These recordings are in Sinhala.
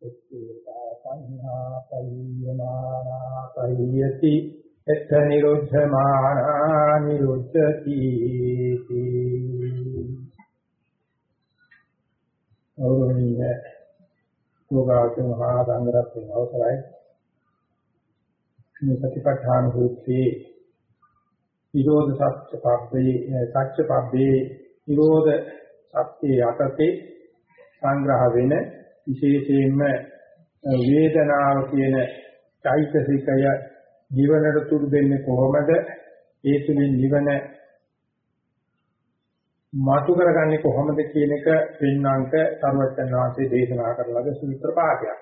සංහා පරියමානා පරියති එත්ත නිරුද්ධමානා නිරුද්ධති ඕරණීය යෝගාචර මහා සංඝරත්නයේ අවසරයි මේ සතිපට්ඨාන සූත්‍රයේ නිරෝධ සත්‍ය පබ්බේ සත්‍ය පබ්බේ නිරෝධ සත්‍ය යටතේ සංග්‍රහ වෙන විශේෂයෙන්ම වේදනාව කියන චෛතසිකය නිවනට තුරු දෙන්නේ කොහොමද ඒ තුලින් නිවන මාතු කරගන්නේ කොහොමද කියන එක පින්නංක සර්වඥාන් වහන්සේ දේශනා කරන ලද සූත්‍ර පාඨයක්.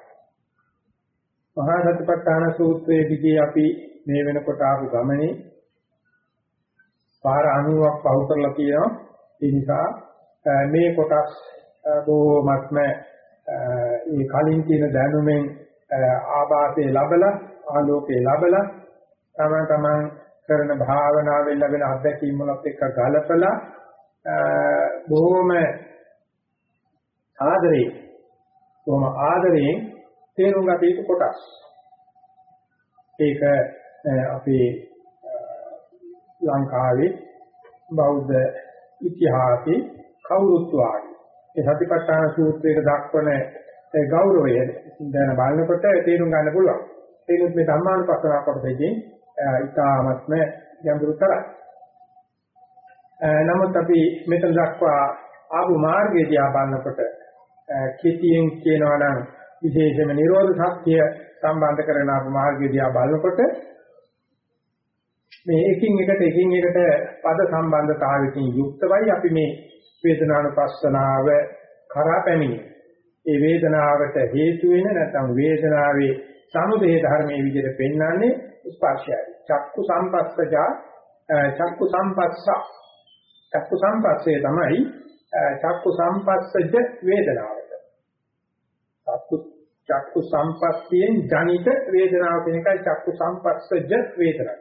මහා සතිපට්ඨාන සූත්‍රයේදී අපි මේ වෙනකොට ආපු ගමනේ පාර 90ක් පහු කරලා තියෙනවා. ඒ නිසා මේ කොටස් බොහොමත්ම ඒ කලින් තියෙන දැනුමෙන් ආభాසයේ ලබලා ආලෝකයේ ලබලා තමන් තමන් කරන භාවනාවෙන් ලැබෙන අත්දැකීම් වලත් එක්ක ගලපලා බොහොම ආදරේ බොහොම ආදරයෙන් තේරුම් ගත යුතු කොටස්. ඒක අපේ ලංකාවේ බෞද්ධ ඉතිහාසයේ කවුරුත් වාගේ ඒ සතිපට්ඨාන සූත්‍රයේ දක්වන ඒ ගෞරවය දැන බලනකොට තේරුම් ගන්න පුළුවන්. ඒකත් මේ ධම්මානුපස්සනාව කොටසකින් ඉතාමත්ම ගැඹුරුතරයි. නමුත් අපි මෙතන දක්වා ආපු මාර්ගය දිහා බලනකොට කෙටියෙන් කියනවා නම් විශේෂයෙන්ම නිරෝධ සත්‍ය සම්බන්ධ කරන ආපු මාර්ගය දිහා බලනකොට මේ එකින් එකට එකින් එකට පද සම්බන්ධතාවයකින් යුක්තවයි අපි මේ වේදනානුපස්සනාව කරා පැමිණි. ඒ වේදනාවට හේතු වෙන නැත්නම් වේදනාවේ සමුදේ ධර්මයේ විදිහට පෙන්වන්නේ ස්පර්ශයයි. චක්කු සම්පස්සජා චක්කු සම්පස්ස චක්කු සම්පස්සේ තමයි චක්කු සම්පස්සජ වේදනාවට. චක්කු චක්කු සම්පස්සියෙන් ජනිත වේදනාව කියන එකයි චක්කු සම්පස්සජ වේදනාව.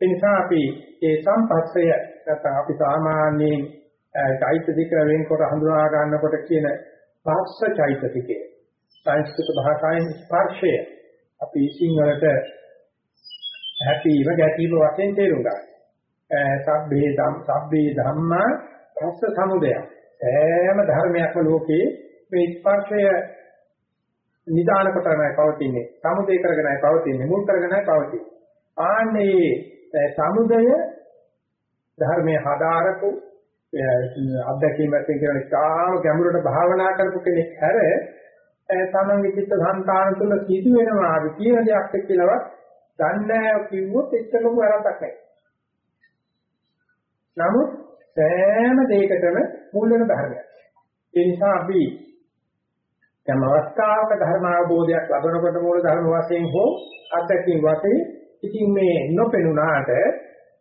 ඒ නිසා අපි ඒ සම්පස්සය නැත්නම් අපි සාමාන්‍යයෙන් චෛතසික වෙන්කොට හඳුනා ගන්නකොට කියන පස්ස චෛතසිකය සංස්කෘත භාෂාවෙන් ස්පර්ශය අපි සිංහලට හැපීම ගැටීම වශයෙන් තේරුම් ගන්න. සබ්බේ ධම් සබ්බේ ධම්මා පස්ස සමුදය. සෑම ධර්මයක්ම ලෝකේ මේ ස්පර්ශය නිදාන කොටනයි පවතින්නේ. සමුදය කරගෙනයි පවතින්නේ. මුල් කරගෙනයි පවතින්නේ. ආන්නේ සමුදය ධර්මයේ හදාරපු අත්දැකීම් වශයෙන් කියන ඉතාම ගැඹුරට භාවනා කරපු කෙනෙක් හැර තමන්ගේ චිත්ත සංතාන තුළ සිදු වෙනවා අපි කියන දෙයක් කියලාවත් දන්නේ නැහැ කිව්වොත් එච්චර ලොකු වැරද්දක් නැහැ. නමුත් සෑම දෙයකටම මුල් වෙන ධර්මයක්. ඒ නිසා අපි තම අවස්ථාවක ධර්ම අවබෝධයක් ලබනකොට මූල ධර්ම වශයෙන් හෝ අත්දැකීම් වශයෙන් ඉතින් මේ නොපෙනුනාට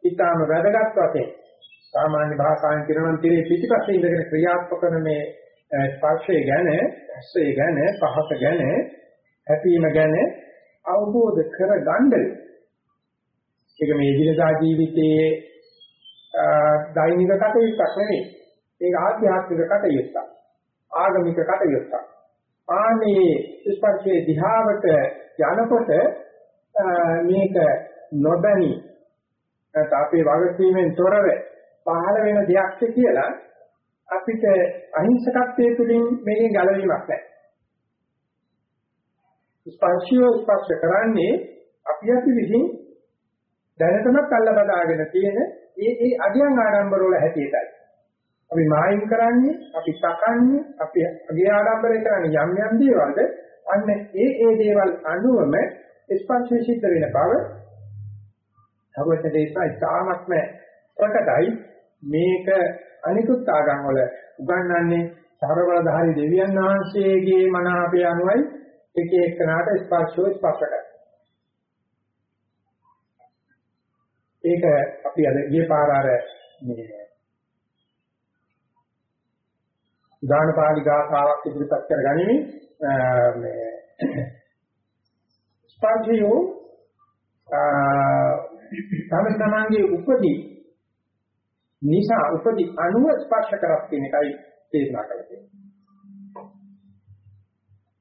ඊටාම වැදගත් වශයෙන් සාමාන්‍ය භාෂාවෙන් කියනවා නම් tire පිටිපස්සේ ඉඳගෙන ක්‍රියාත්මක කරන මේ ස්පර්ශය ගැන, ඇස්සේ ගැන, පහස ගැන, හැපීම ගැන අවබෝධ කරගන්න ඒක මේ ජීවිතා ජීවිතයේ දෛනික කටයුත්තක් නෙවෙයි. ඒක ආධ්‍යාත්මික කටයුත්තක්. ආගමික කටයුත්තක්. ආනේ ස්පර්ශයේ දිහාවට යනකොට මේක නොදැනි නැත්නම් අපේ වගකීමෙන් තොරව පහළ වෙන දෙයක්ද කියලා අපිට අහිංසකත්වයේ තුලින් මේකෙන් ගැලවීමක් නැහැ. ස්පර්ශය ස්පර්ශ කරන්නේ අපි අපි විසින් දැනටමත් අල්ල බදාගෙන තියෙන ඒ ඒ අධ්‍යයන ආරම්භර වල හැටියටයි. අපි මායිම් කරන්නේ, අපි තකන්නේ, අපි අගේ ආරම්භරය කරන්නේ යම් යම් දේවල්ද අන්න ඒ ඒ දේවල් අනුවම ස්පර්ශය සිද්ධ වෙන බව සර්වඥ ඉතාමත්ම ප්‍රකටයි මේක අනිකුත් ආගම් වල උගන්වන්නේ සර්වබලධාරී දෙවියන් වහන්සේගේ මනාපය අනුවයි එක එකනාට ස්පර්ශෝ ස්පර්ශ කරනවා. ඒක අපි අද ගිය පාර අර මේ උදාන පාළි ගාථාවක් ඉදිරිපත් කරගනිමින් මේ ස්පර්ශයෝ තම තමන්ගේ උපදී නිසා උපදී අනුව ස්පර්ශ කරක් කියන එකයි තේරුණා කරලා තියෙන්නේ.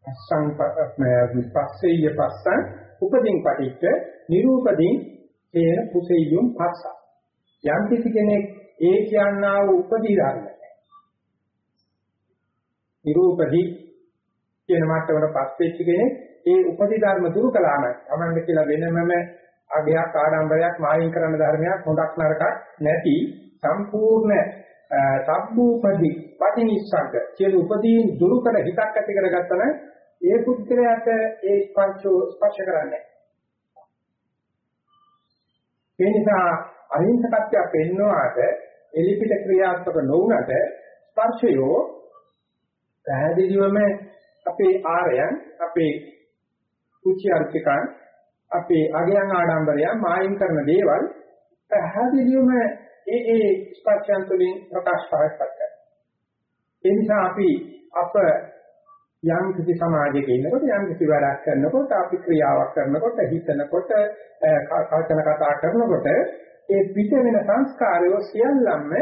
අසංපත්මය පස්සෙය පස්සං උපදීන් පටිච්ච නිරූපදීන් තේන පුසෙය්‍යුම් පස්ස යම් කිසි කෙනෙක් ඒ කියනා වූ උපදී ධර්ම නිරූපදී කියන මට්ටමකට පස් වෙච්ච කෙනෙක් ඒ උපදී ධර්ම දුරු කළාම තමන්ට කියලා වෙනමම අගයක් ආඩම්බරයක් මායින් කරන ධර්මයක් හොඳක් නරකක් නැති සම්පූර්ණ සබ්බූපදී පටිනිස්සග්ග කියන උපදීන් දුරු කර හිතක් ඇති කරගත්තම ඒ පුද්ගලයාට ඒ ස්පර්ශෝ ස්පර්ශ කරන්නේ. ඒ නිසා අහිංසකත්වය පෙන්වවාට එලිපිට ක්‍රියාත්මක නොවුනට ස්පර්ශයෝ පැහැදිලිවම අපේ ආරයන් අපේ කුචි අර්ථකයන් අපේ අගයන් ආඩම්බරයන් මායින් කරන දේවල් පැහැදිලිවම ඒ ඒ ස්පර්ශයන් තුළින් ප්‍රකාශ පාරක් කරනවා. ඒ නිසා අපි අප යම් කිසි සමාජයක ඉන්නකොට යම් කිසි වැඩක් කරනකොට අපි ක්‍රියාවක් කරනකොට හිතනකොට කල්පන කතා කරනකොට ඒ පිට වෙන සංස්කාරය සියල්ලම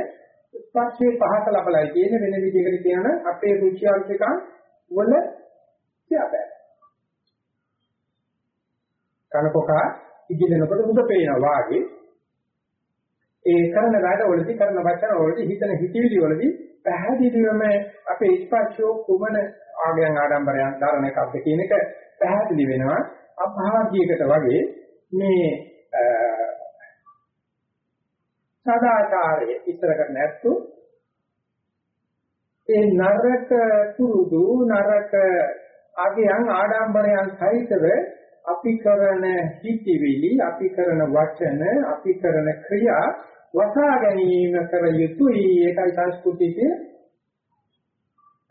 ස්පර්ශයේ පහත ලබලයි කියන වෙන විදිහකට කියන අපේ රුචි අරුචිකම් වල තියාබෑ. කනකොකා ඉගිලෙනකොට උඩ පේනවා වාගේ. ඒ කරන වැඩ වලදී කරන වචන වලදී හිතන හිතවිලි වලදී පැහැදිලිවම අපේ ස්පර්ශෝ කුමන ආගයන් ආඩම්බරයන් ධර්ම එකක්ද කියන එක පැහැදිලි වෙනවා. අභාග්‍යයකට වගේ මේ සදාචාරය ඉතර කර නැත්තු ඒ නරක කුරුදු නරක ආගයන් ආඩම්බරයන් සහිතව අපි කරන හිතවිලි අපි කරන වචන අපි කරන ක්‍රියා වසා ගැනීම කර යුතුයි. ඒකයි සංස්කෘතියේ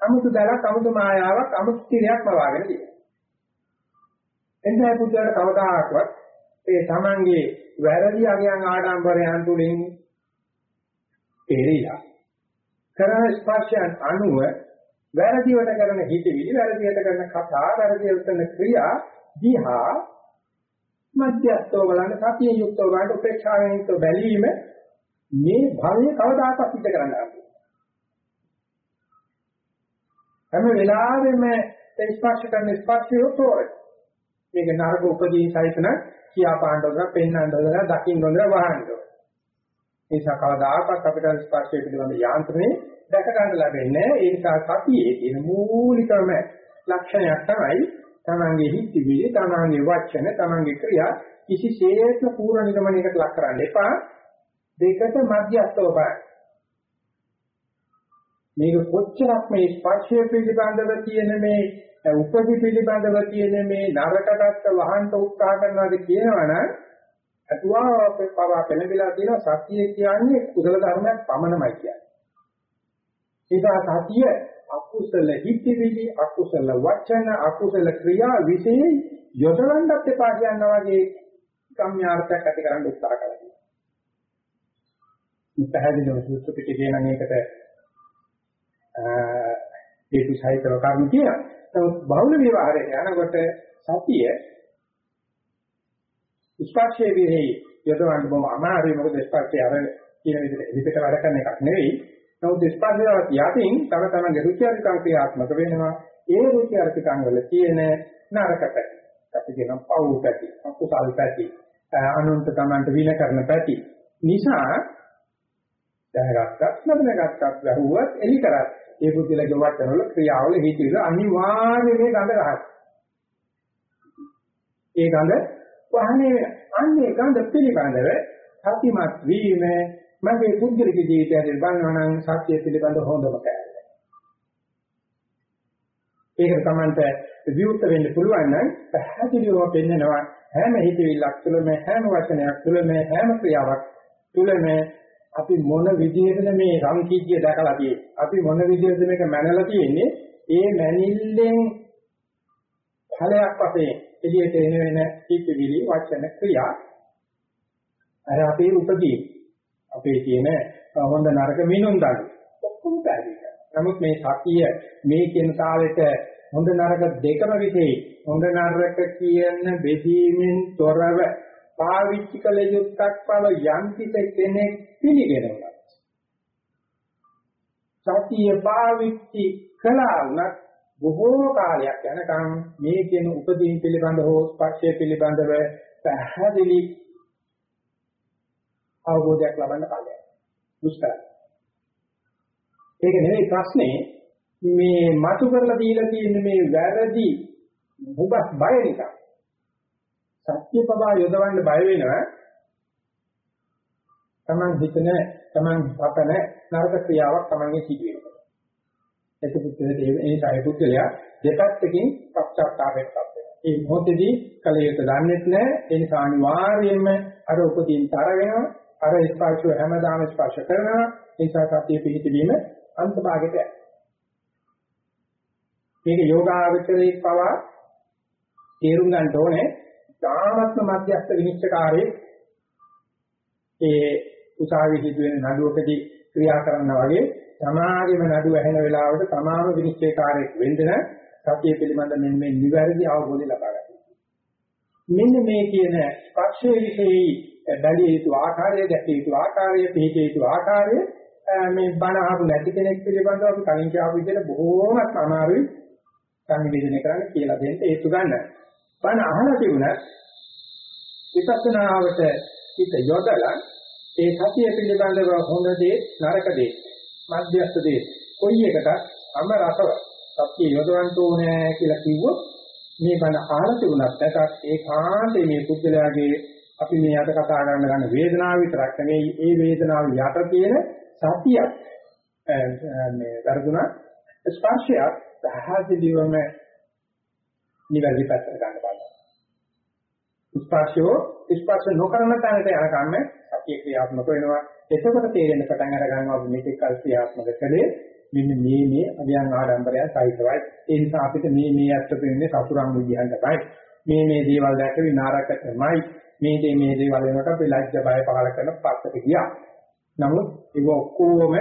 අමුතු දලක් අමුතු මායාවක් අමුතු තිරයක් මවාගෙන තියෙනවා එන්නේ පුදුරට කවදාකවත් ඒ Tamange වැරදි අගයන් ආඩම්බරයන් තුලින් තේරිලා කරන ස්පර්ශයන් අනුව වැරදිවට කරන හිතවිලි වැරදියට කරන කතා වැරදියට කරන ක්‍රියා දිහා මධ්‍යස්තව බලන්න සතිය යුක්තව බලන්න උපේක්ෂාවෙන් යුක්තව බැලීම මේ භවයේ කවදාකවත් සිද්ධ කරන්න බෑ. හැම වෙලාවෙම ස්පර්ශ කරන ස්පර්ශය තෝරයි. මේක නරක උපදී සහිතන කියා පාණ්ඩවද පෙන්වන්නවද දකින්නවද වහන්නවද. ඒ නිසා කවදාකවත් අපිට ස්පර්ශය පිළිබඳ යාන්ත්‍රණය දැක ගන්න ලැබෙන්නේ ඒ නිසා සතියේ තියෙන මූලිකම ලක්ෂණයක් තමයි තමන්ගේ හිතවිලි තමන්ගේ වචන තමන්ගේ ක්‍රියා කිසිසේත්ම පූර්ණ නිගමනයකට ලක් කරන්න එපා දෙකට මධ්‍යස්ථව බලන්න මේක කොච්චරක් මේ ස්පර්ශය පිළිබඳව තියෙන මේ උපදි පිළිබඳව තියෙන මේ නරකටත් වහන්න උත්සාහ කරනවාද කියනවනම් අතුවා පවා පෙළඹිලා තියෙන සතිය කියන්නේ කුසල ධර්මයක් පමණමයි කියන්නේ. ඒක සතිය අකුසල හිතවිලි අකුසල වචන අකුසල ක්‍රියා විශේෂ යොදවන්නත් එපා කියනවා වගේ කම්‍යාර්ථයක් ඇති කරන්න උත්සාහ කරනවා. පැහැදිලිව සූත්‍ර පිටකේ නම් ඒකට හේතු සහිතව කර්ම කියනවා. නමුත් බහුල විවහාරයට යනකොට සතිය ස්පර්ශයේ විහි යොදවන්න බොහොම අමාරුයි මොකද ස්පර්ශය අර කියන විදිහට විකට වැඩ කරන එකක් නෙවෙයි. නමුත් ස්පර්ශයවත් යටින් තම තමන්ගේ රුචි අරුචිකම් ක්‍රියාත්මක වෙනවා. ඒ රුචි අරුචිකම් වල තියෙන නරක පැති. අපි කියන පව් පැති, අකුසල් පැති, අනුන්ත තමන්ට වින කරන පැති. නිසා දැනගත්තත් නැත්නම් ගහුවත් එලි කරත් ඒ පුදුලගේ වචනවල ක්‍රියාවල හිතිවිල අනිවාර්යයෙන් මේ ගඳ රහත්. ඒ ගඳ වහනේ වෙන. අන්නේ ගඳ පිළිබඳව සතිමත් වීම මගේ පුද්ගලික ජීවිතයට බලනවා නම් සත්‍ය පිළිබඳ හොඳම කෑල්ල. ඒකට Tamante විවුර්ත වෙන්න පුළුවන් නම් පැහැදිලිව පෙන්නනවා හැම හිතවිල්ලක් තුළම හැම වචනයක් තුළම හැම ක්‍රියාවක් තුළම අපි මොන විදිහටද මේ සංකීර්ය දැකලා තියෙන්නේ? අපි මොන විදිහටද මේක මැනලා තියෙන්නේ? ඒ මැනිල්ලෙන් ඵලයක් වශයෙන් එළියට එන වෙන පිටිවිලි වචන ක්‍රියා අර අපේ උපදී අපේ තියෙන හොඳ නරක මිනුම් දඩු. ඔක්කොම පැහැදිලි නමුත් මේ සතිය මේ කියන තාලෙට හොඳ නරක දෙකම විශේෂයි හොඳ නරක කියන බෙදීමෙන් තොරව පාවිච්චි කළ යුත්තක් බව යම් කෙනෙක් පිළිගෙනවා සතිය පාවිච්චි කළා වුණත් බොහෝ කාලයක් යනකම් මේ කියන උපදීන් පිළිබඳ හෝ ස්පර්ශය පිළිබඳව පැහැදිලි අවබෝධයක් ලබන්න කලින් දුෂ්කරයි. ඒක නෙවෙයි ප්‍රශ්නේ. මේ මතු කරලා දීලා තියෙන මේ වැරදි මුගස් බය නිසා සත්‍ය පබා යොදවන්න බය වෙනවා. Taman හිතන Taman පතන නරක ක්‍රියාවක් Tamanගේ සිදු වෙනවා එතකොට ඒ සාය පුද්ගලයා දෙපැත්තකින් පක්ෂාත්තාපයක් වෙනවා. ඒ මොහොතේදී කලියට දන්නේත් නැහැ. ඒ නිසා අනිවාර්යයෙන්ම අර උපදීන් තර වෙනවා අර ස්පර්ශය හැමදාම ස්පර්ශ කරනවා. ඒ නිසා සතිය පිහිටවීම අන්තභාගයට යනවා මේක යෝගාවචරයේ පවා තේරුම් ගන්න ඕනේ. ධාමත්ම මධ්‍යස්ථ විනිශ්චයකාරයේ ඒ උසාවියේ සිදුවෙන නඩුවකදී ක්‍රියා කරනවා වගේ සමාගෙම නඩුව ඇහෙන වෙලාවට තමාම විනිශ්චයකාරයෙක් වෙන්න සතිය පිළිබඳ මෙන්න මේ නිවැරදි අවබෝධය ලබා ගන්න. මෙන්න මේ කියන ස්පර්ශයේ විශේෂයි බැලිය යුතු ආකාරය, දැකිය යුතු ආකාරය, පිළිගිය යුතු ආකාරය මේ බණ අහපු නැති කෙනෙක් පිළිබඳව අපි කලින් කියපු විදිහට බොහෝමත් අමාරුයි සංනිවේදනය කරන්න කියලා දෙන්න ඒතු ගන්න. බණ අහලා තිබුණා විපස්සනාවට හිත යොදලා ඒ සතිය පිළිබඳව හොඳ දේ නරක දේ මධ්‍යස්ථ දේ කොයි එකකට අම රසව සතිය යොදවන්න ඕනේ කියලා කිව්වොත් මේ බණ අහලා තිබුණත් නැත්නම් ඒකාන්තේ මේ පුද්ගලයාගේ අපි මේ අද කතා කරන්න ගන්න වේදනාව විතරක් නෙවෙයි ඒ වේදනාව යට තියෙන සතියක් මේ දර්ශනා ස්පර්ශයක් පැහැදිලිවම නිවැරදි පැත්තට ගන්න බලන්න. ස්පර්ශෝ ස්පර්ශ නොකරන තැනට යනකම් සතිය ක්‍රියාත්මක වෙනවා. එතකොට තේරෙන්න පටන් අර ගන්නවා අපි මේක කල් ක්‍රියාත්මක කළේ මෙන්න මේ මේ අභියන් ආඩම්බරය සහිතවයි. ඒ නිසා අපිට මේ මේ අත්ත පෙන්නේ සතුරන් විදිහටයි. මේ මේ දේවල් දැක විනාරකටමයි. මේ දේ මේ දේවල් වෙනකොට අපි ලැජ්ජ බය පහල කරන පස්සට ගියා. නමුත් ඒක ඔක්කොම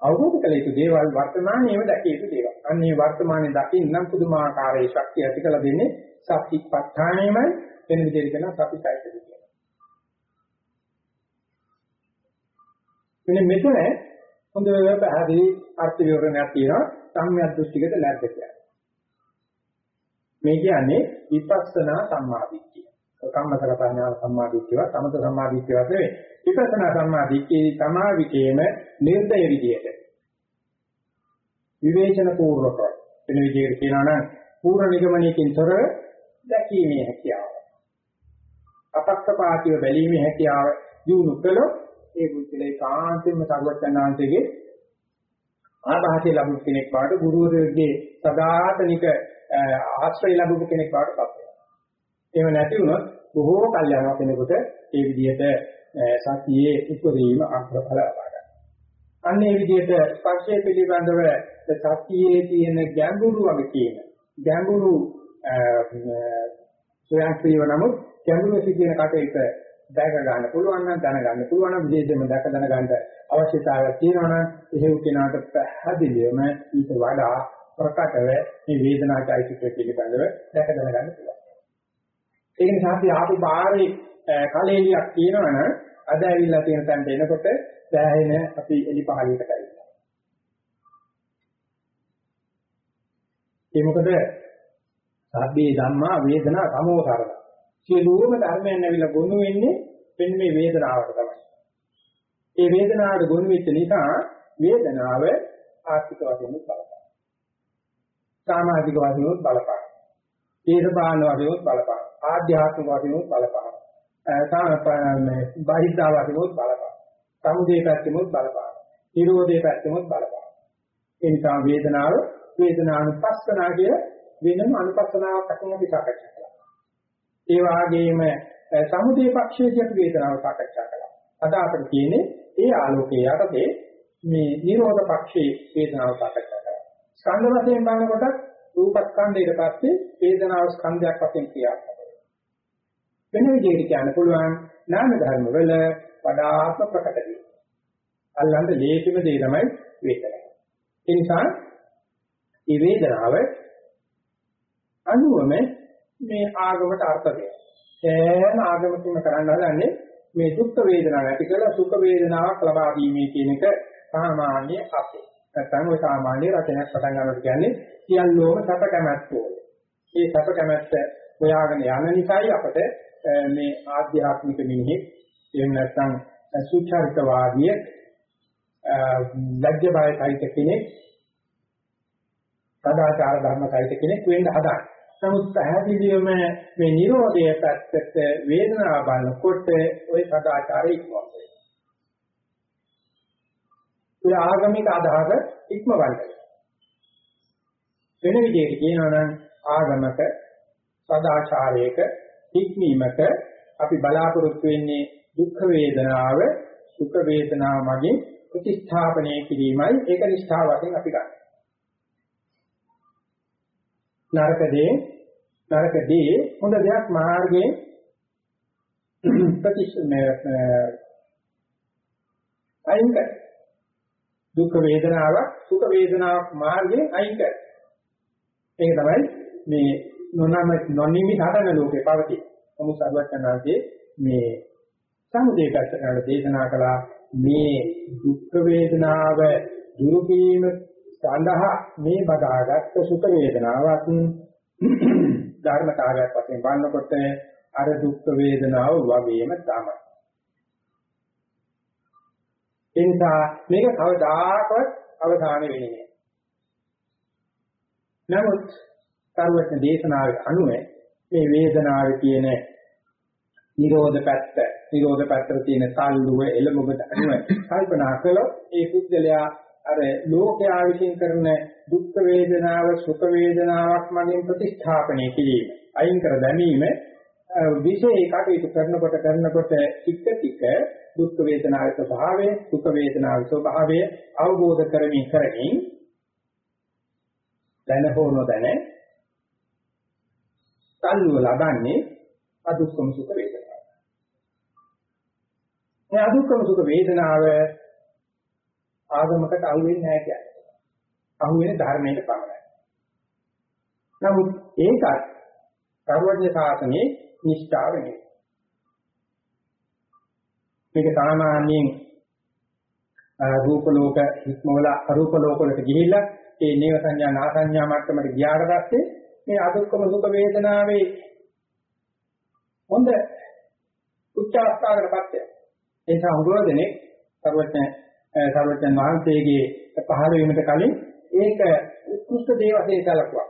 අවබෝධ කළ යුතු දේවල් වර්තමානයේම දැකිය යුතු දේවල්. අන්නේ වර්තමානයේ දකින්න නම් පුදුමාකාරයේ ශක්තිය ඇති කළ දෙන්නේ සතිපට්ඨානෙමයි වෙන විදිහට කියන සතිසයිත කියලා. මෙන්න මෙතන හොඳ පැහැදිලි අර්ථ විවරණයක් තියෙනවා සම්‍යක් දෘෂ්ටිගත ලැබ්ද කියලා. මේ කියන්නේ විපස්සනා සම්මාදිට්ඨිය. කම්මතර ප්‍රඥා සම්මාදිට්ඨිය, සමත සම්මාදිට්ඨිය නෙවෙයි. විපස්සනා සම්මාදිට්ඨිය තමා විකේම නිර්දය විදියට. විවේචන පූර්වක වෙන විදිහට කියනවා නම් පූර්ණ නිගමනයකින් තොරව දැකීමේ හැකියාව. අපක්ෂපාතීව බැලීමේ හැකියාව දිනු කළොත් ඒ බුද්ධලේ කාන්තෙම සර්වඥාන්තයේ ආභාසය ලැබු කෙනෙක් වාට ගුරුවරයෙක්ගේ සදාතනික ආශ්‍රය ලැබු කෙනෙක් වාට පත් වෙනවා. එහෙම නැති වුණොත් බොහෝ කල් යනවා කෙනෙකුට ඒ විදිහට සතියේ උපරීම අග්‍රඵල ලබා ගන්න. අන්න ඒ විදිහට ස්පර්ශය පිළිබඳව සතියේ තියෙන ගැඹුරු වගේ තියෙන ගැඹුරු සොයන්ක්‍රියව නමුත් ගැඹුරු සිටින කටයුත්ත දැක ගන්න පුළුවන් නම් දැන ගන්න පුළුවන් නම් විශේෂයෙන්ම දැක දැන ගන්න අවශ්‍යතාවයක් තියෙනවා නම් එහෙව් කෙනාට පැහැදිලිවම ඊට වඩා ප්‍රකටව මේ වේදනා චෛතසික පිළිබඳව දැක දැන ගන්න පුළුවන්. ඒක නිසා අපි ආපු බාරේ කලෙලියක් තියෙනවනම් අද ඇවිල්ලා තියෙන තැනට එනකොට සෑහෙන අපි එලි පහලියට ගන්නවා. ඒ මොකද සබ්බේ ධම්මා වේදනා සමෝසරණ. සියලුම ධර්මයන් ඇවිල්ලා ගොනු වෙන්නේ මෙන්න මේ වේදනාවට තමයි. ඒ වේදනාවට ගොනු වෙච්ච නිසා වේදනාව ආර්ථික වශයෙන් බලපාන. සමාජික වශයෙන් බලපාන. දේශපාලන වශයෙන් බලපාන. ආධ්‍යාත්මික වශයෙන් බලපාන. මේ බාහිද්ධා වශයෙන් බලපාන. සමුදේ පැත්තෙමුත් බලපාන. නිරෝධේ පැත්තෙමුත් බලපාන. ඒ නිසා වේදනාව වේදනානුපස්සනා කිය වෙනම අනුපස්සනාවක් අතින් අපි සාකච්ඡා කළා. ඒ වගේම සමුදේ පක්ෂයේදී අපි වේදනාව සාකච්ඡා කළා. අද අපිට තියෙන්නේ ඒ ආලෝකයේ යටතේ මේ නිරෝධ පක්ෂයේ වේදනාව සාකච්ඡා කරා. ස්කන්ධ වශයෙන් බලනකොට රූපස්කන්ධයට පස්සේ වේදනාව ස්කන්ධයක් වශයෙන් ක්‍රියාත්මක වෙනවා. වෙන විදිහට කියන්න පුළුවන් නාම ධර්ම වල වඩාත්ම ප්‍රකට වේ. අල්ලන්න ලේසිම දේ තමයි වේදනාව. ඒ නිසා මේ වේදනාව අනුවම මේ ආගමට අර්ථ දෙනවා. සෑම ආගමකින්ම කරන්න හදන්නේ මේ දුක් වේදනාව ඇති කරලා සුඛ වේදනාවක් ලබා දීමේ කියන එක සාමාන්‍ය අපේ. නැත්නම් ওই සාමාන්‍ය රචනයක් පටන් ගන්නකොට කියන්නේ සියල්ලෝම සැප කැමැත්තෝ. මේ සැප කැමැත්ත හොයාගෙන යන නිසායි අපට මේ ආධ්‍යාත්මික මිනිහෙක් එහෙම නැත්නම් සුචරිතවාදී ලැජ්ජ බය සහිත කෙනෙක් සදාචාර ධර්ම සහිත කෙනෙක් වෙන්න හදාගන්න. නමුත් පැහැදිලිවම මේ Nirodha පැත්තට වේදනාව බලනකොට ওই සදාචාරය ඉක්මවනවා. ඒ ආගමික අදහස ඉක්මවන්න. වෙන විදිහට කියනවා නම් ආගමක සදාචාරයක ඉක්මීමක අපි බලාපොරොත්තු වෙන්නේ දුක් වේදනාව සුඛ වේදනාව මගින් ප්‍රතිස්ථාපනය කිරීමයි ඒක නිෂ්ඨාව වශයෙන් අපි ගන්න. නරකදී නරකදී හොඳ දෙයක් මාර්ගයේ ප්‍රතිස්මය අයින් කර දුක් වේදනාවක් සුඛ වේදනාවක් මාර්ගයෙන් අයින් කර. ඒක තමයි මේ නොනම නොනිමි හදන ලෝකේ පවතී. නමුත් සර්වඥාන්සේ මේ සමුදේ පැත්තට දේශනා කළා මේ දුක් වේදනාව දුරු කිරීම සඳහා මේ බදාගත් සුඛ වේදනාවක් ධර්මතාවයක් වශයෙන් බලනකොට අර දුක් වේදනාව වගේම තමයි. ඒ නිසා මේක කවදාකවත් අවධානය වෙන්නේ නැහැ. නමුත් සර්වඥ දේශනාවේ අනුව මේ වේදනාවේ තියෙන නිරෝධ පැත්ත, නිරෝධ පැත්තට තියෙන තල්ලුව එළඹුමට අනුව කල්පනා කළොත් ඒ පුද්ගලයා අර ලෝකයා විසින් කරන දුක් වේදනාව සුඛ වේදනාවක් මගින් ප්‍රතිස්ථාපනය කිරීම අයින් කර දැමීම විශේෂ කටයුතු කරනකොට කරනකොට ටික ටික දුක් වේදනාවේ ස්වභාවය සුඛ වේදනාවේ ස්වභාවය අවබෝධ කරමින් කරමින් දැන හෝ නොදැන තල්ලුව ලබන්නේ අදුක්කම සුඛ වේදනාව. මේ අදුක්කම සුඛ වේදනාව ආගමකට අහු වෙන්නේ නැහැ කියන්නේ. අහු වෙන ධර්මයකට පමණයි. නමුත් ඒකත් සර්වඥ ශාසනයේ නිෂ්ඨාව නෙවෙයි. මේක සාමාන්‍යයෙන් රූප ලෝක හික්මවල අරූප ලෝක වලට ගිහිල්ලා ඒ නේව සංඥා නා සංඥා මට්ටමට ගියාට පස්සේ මේ අදුක්කම සුඛ වේදනාවේ හොඳ උච්ච අවස්ථාවකටපත් වෙනවා. ඒ නිසා උගෝදෙනේ සර්වඥ සර්වඥ වහන්සේගේ පහළ වීමට කලින් ඒක උත්කෘෂ්ඨ දේ වශයෙන් සැලකුවා.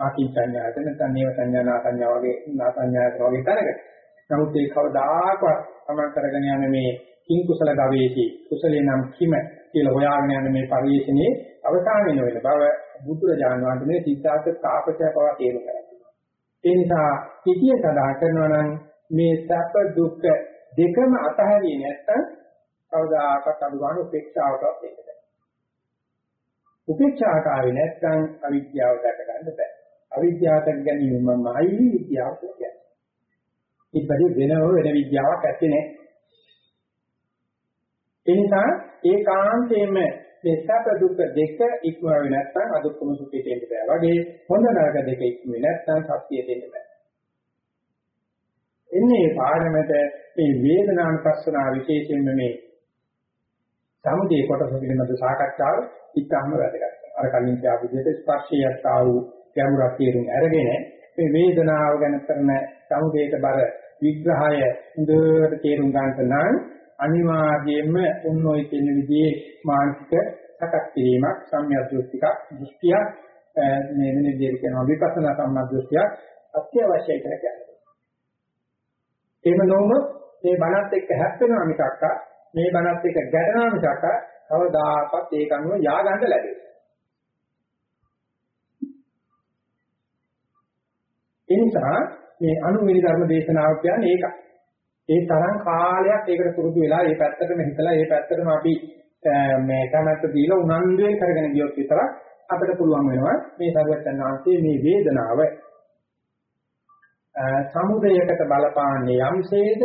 ආකී සංඥාත නැත්නම් නේව සංඥා නා සංඥා වගේ නා සංඥා වගේ තරකට. නමුත් ඒ කවදාකවත් තමන් කරගෙන යන මේ කිං කුසල ගවේෂී කුසලේ නම් කිම කියලා හොයාගෙන යන මේ පරිශ්‍රණයේ අවසාන වෙන වෙන බව බුදුරජාණන් වහන්සේ සිද්ධාර්ථ තාපසය පව තේරුම් ගන්නවා. ඒ නිසා පිටිය සඳහන් කරනවා නම් මේ සැප දුක් දෙකම අතහැරියේ නැත්නම් කවදාකවත් අනුගාන උපේක්ෂාවට එන්න බෑ. උපේක්ෂාට ආවේ නැත්නම් අවිද්‍යාව දැක ගන්න බෑ. අවිද්‍යාව දැක ගැනීමමයි විද්‍යාව කියන්නේ. ඉතින් වෙනව වෙන විද්‍යාවක් ඇත්තේ නැහැ. ඒ නිසා ඒකාන්තයෙන්ම මේ සැප දුක දෙක ඉක්මවෙ නැත්නම් අදුක්කම සුඛයට එන්න බෑ. වගේ හොඳ නරක දෙක ඉක්මවෙ නැත්නම් සත්‍යයට එන්න බෑ. එන්නේ පාඩමට මේ වේදනානුපස්සනා විශේෂයෙන්ම මේ සමුදේ කොටස පිළිබඳ සාකච්ඡාව ඉතාම වැදගත්. අර කලින් කියපු විදිහට ස්පර්ශයත් ආ වූ ගැඹුරක් තේරුම් අරගෙන මේ වේදනාව ගැන කරන සමුදේට බර විග්‍රහය හොඳට තේරුම් ගන්නට නම් අනිවාර්යයෙන්ම උන්වයි කියන විදිහේ මානසික සකස් කිරීමක් සම්‍යක් දෘෂ්ටික දෘෂ්ටියක් මේ වෙන විදිහට කියනවා විපස්සනා සම්මත දෘෂ්ටියක් අත්‍යවශ්‍යයි කියලා කියනවා. එහෙම නොවුනොත් මේ බණත් එක්ක හැප්පෙනවා මිසක් මේ බණත් එක්ක ගැටෙනවා මිසක් කවදාකවත් ඒක අනුව යා ගන්න ලැබෙන්නේ. ඒ නිසා මේ අනුමිනි ධර්ම දේශනාව කියන්නේ ඒකයි. ඒ තරම් කාලයක් ඒකට පුරුදු වෙලා ඒ පැත්තටම හිතලා ඒ පැත්තටම අපි මේ කැමැත්ත දීලා උනන්දුවෙන් කරගෙන ගියොත් විතරක් අපිට පුළුවන් වෙනවා මේ සර්වචන් වහන්සේ මේ වේදනාව සමුදයකට බලපාන්නේ යම්සේද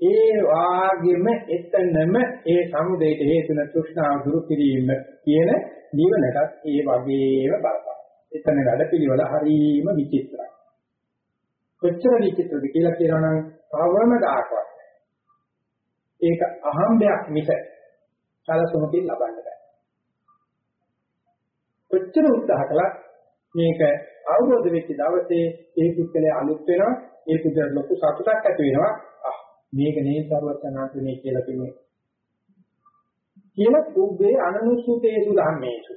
ඒ වාගෙම එතනම ඒ සමුදයට හේතුන තෘෂ්ණාව දුරු කිරීම කියන නිවනටත් ඒ වගේම බලපාන. එතන වැඩ පිළිවෙල හරීම විචිත්‍රයි. කොච්චර විචිත්‍රද කියලා කියනවා නම් කවමදාකවත් ඒක අහම්බයක් මිස සලසුමකින් ලබන්න බෑ. කොච්චර උත්සාහ කළත් මේක අවබෝධ වෙච්ච දවසේ ඒ පුද්ගලයා අලුත් වෙනවා ඒ පුද්ගලට ලොකු සතුටක් ඇති වෙනවා. ආ මේක නේ සර්වඥාන්තුනේ කියලා කියන්නේ කියලා කුබ්බේ අනනුසුතේසු ධම්මේසු.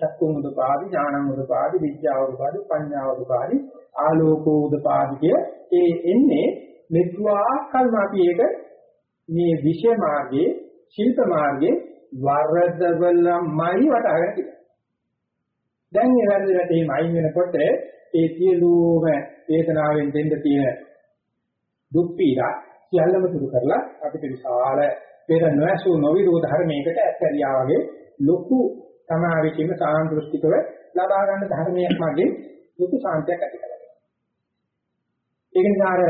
චක්කුම් උදපාදි ඥානං උදපාදි විද්‍යාව උදපාදි පඤ්ඤාව උදපාදි ආලෝකෝ උදපාදි කිය. ඒ එන්නේ මෙතුආ කල්ම අපි ඒක මේ විෂය මාර්ගයේ ශිල්ප මාර්ගයේ වරදවලමයි වටහාගෙන තියෙනවා දැන් මේ වැරදි වැටීම අයින් වෙනකොට ඒ සියලුම වේදනාවෙන් දෙන්න තියෙන දුක් පීඩා සියල්ලම දුරු කරලා අපිට විශාල පෙර නොඇසු නොවිරෝ ධර්මයකට ඇත්තරියා වගේ ලොකු සමාවිචිම සාන්දෘෂ්ටිකව ලබා ගන්න ධර්මයක් මගේ ලොකු සාන්තියක් ඇති කරගන්නවා. ඒක නිසා අර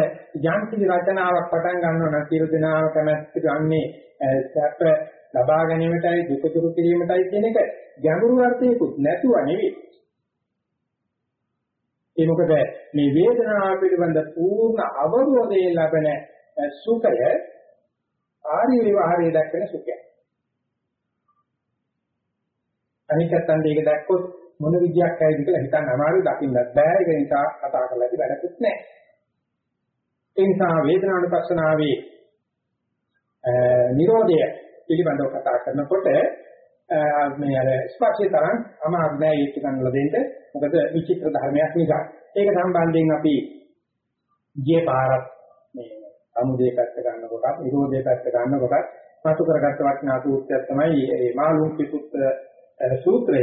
යම්කිසි රචනාවක් පටන් ගන්නවා නම් සියලු දෙනාම කැමැත්ත ගන්නේ සැප ලබා ගැනීමටයි දුක දුරු කිරීමටයි කියන එක ගැඹුරු අර්ථයකුත් නැතුව නෙවෙයි. ඒ මොකද මේ වේදනාව පිළිබඳ පූර්ණ අවබෝධය ලැබෙන සුඛය ආර්ය විවහාරයේ දක්වන සුඛය. අනිකත්තන් දෙයක දැක්කොත් මොන විදියක් ඇයිද කියලා හිතන්න අමාරුයි දකින්නත් බෑ ඒක නිසා කතා කරලා ඉති වැඩකුත් නැහැ. ඒ නිසා වේදනානුපස්සනාවේ නිරෝධය පිළිබඳව කතා කරනකොට මේ අර ස්පර්ශය තරම් අමාරු නෑ ඒක ගන්නලා දෙන්න. මොකද විචිත්‍ර ධර්මයක් නිසා. ඒක සම්බන්ධයෙන් අපි ගියේ පාරක් මේ අමුදේ පැත්ත ගන්නකොට, නිරෝධයේ පැත්ත ගන්නකොට මතු කරගත්ත වටිනා සූත්‍රයක් තමයි මේ මාළුන්ති පුත්‍ර සූත්‍රය.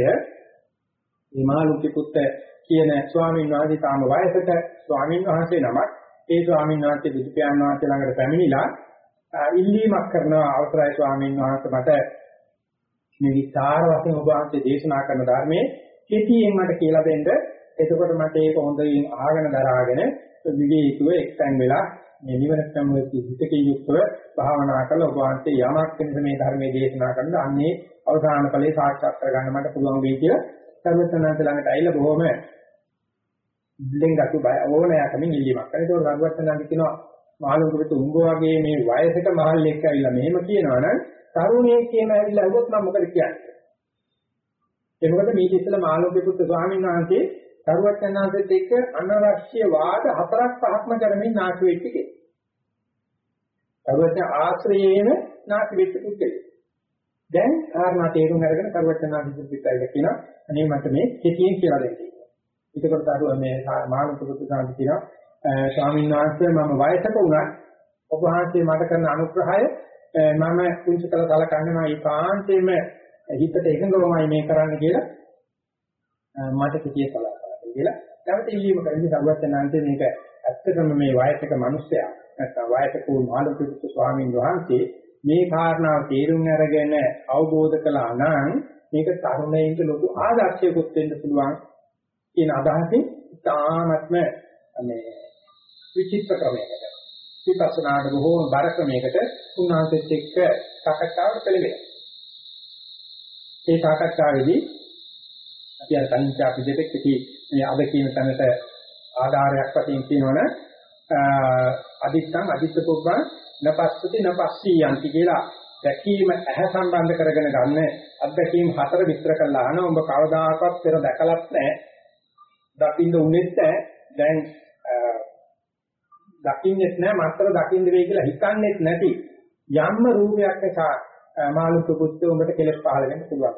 මේ මාළුන්ති පුත්‍ර කියන ස්වාමීන් වහන්සේ තාම වයසට ස්වාමීන් වහන්සේ නමක් ඒ ස්වාමීන් වහන්සේ බුදු පියාණන් වහන්සේ ළඟට පැමිණිලා ඉල්ලීමක් කරනවා අවසරයි ස්වාමීන් වහන්සේ මට මේ විචාර වශයෙන් ඔබ වහන්සේ දේශනා කරන ධර්මයේ කෙටියෙන් මට කියලා දෙන්න. එතකොට මට ඒක හොඳින් අහගෙන දරාගෙන විවේකීව එක්තැන් වෙලා මේ නිවන සම්මුති හිතකින් යුක්තව භාවනා කරලා ඔබ වහන්සේ යමක් වෙනස මේ ධර්මයේ දේශනා කරන අන්නේ අවසාන ඵලයේ සාක්ෂාත් කරගන්න මට පුළුවන් වෙයි කියලා සර්වඥාන්ත ළඟට ඇවිල්ලා බොහොම දෙංගතු බය ඕනෑකමින් ඉල්ලීමක් කරා. ඒක රඝුවර්තනාන්ත කියනවා මහලුකුට උඹ වගේ මේ වයසක මහල්ලෙක් ඇවිල්ලා මෙහෙම කියනවනම් තරුණයෙක් කියන ඇවිල්ලා අහුවොත් මම මොකද කියන්නේ? ඒ මොකද මේ ඉස්සෙල්ලා මාළුගේ පුත්තු ස්වාමීන් වහන්සේ තරුවචනාංශෙත් එක්ක අනවශ්‍ය වාද හතරක් පහක්ම කරමින් නාට්‍ය වෙච්ච කෙනෙක්. තරුවචන ආශ්‍රයේන නාට්‍ය වෙච්ච පුද්ගලෙක්. දැන් කාරණා තේරුම් අරගෙන තරුවචනාංශෙත් පිටයිද කියනවා අනේ මට මේ කෙටියෙන් කියලා දෙන්න. ඒකකට තරුව මේ මාළුගේ පුත්තු ස්වාමීන් කියනවා ස්වාමීන් වහන්සේ මම වයසක වුණා ඔබ වහන්සේ මට කරන අනුග්‍රහය මම කුංච කළ සලකන්නේ මම ඒකාන්තයෙන්ම හිතට එකඟවමයි මේ කරන්න කියලා මට කිතිය සලකනවා කියලා. නැවත ඉල්ලීම කරන්නේ සරුවචනාන්තේ මේක ඇත්තටම මේ වයසක මිනිස්සයා නැත්නම් වයසක වූ මාළුකුත් ස්වාමීන් වහන්සේ මේ කාරණාව තේරුම් අරගෙන අවබෝධ කළා නම් මේක තරුණයින්ට ලොකු ආදර්ශයකුත් වෙන්න පුළුවන් කියන අදහසින් තාමත්ම මේ විචිත්‍ර ක්‍රමයකට විපස්සනාට බොහෝම බර ක්‍රමයකට උන්වහන්සේත් එක්ක සාකච්ඡාවට පෙළඹෙනවා. ඒ සාකච්ඡාවේදී අපි අර සංඥා අපි දෙකෙක්ටි මේ අද කියන තැනට ආධාරයක් වශයෙන් කියනවනේ අදිත්තං අදිත්ත පුබ්බං නපස්සති නපස්සී යන්ති කියලා දැකීම ඇහැ සම්බන්ධ කරගෙන ගන්න අත්දැකීම් හතර විස්තර කරලා අහන ඔබ කවදාකවත් පෙර දැකලත් නැහැ. දකින්න උනේත් නැහැ. දැන් දකින්නෙත් නැහැ. මාත්‍ර දකින්න වෙයි කියලා හිතන්නෙත් නැති යම්ම රූපයක් නිසා මාළුක පුත්තු උඹට කෙලස් පහල වෙන්න පුළුවන්.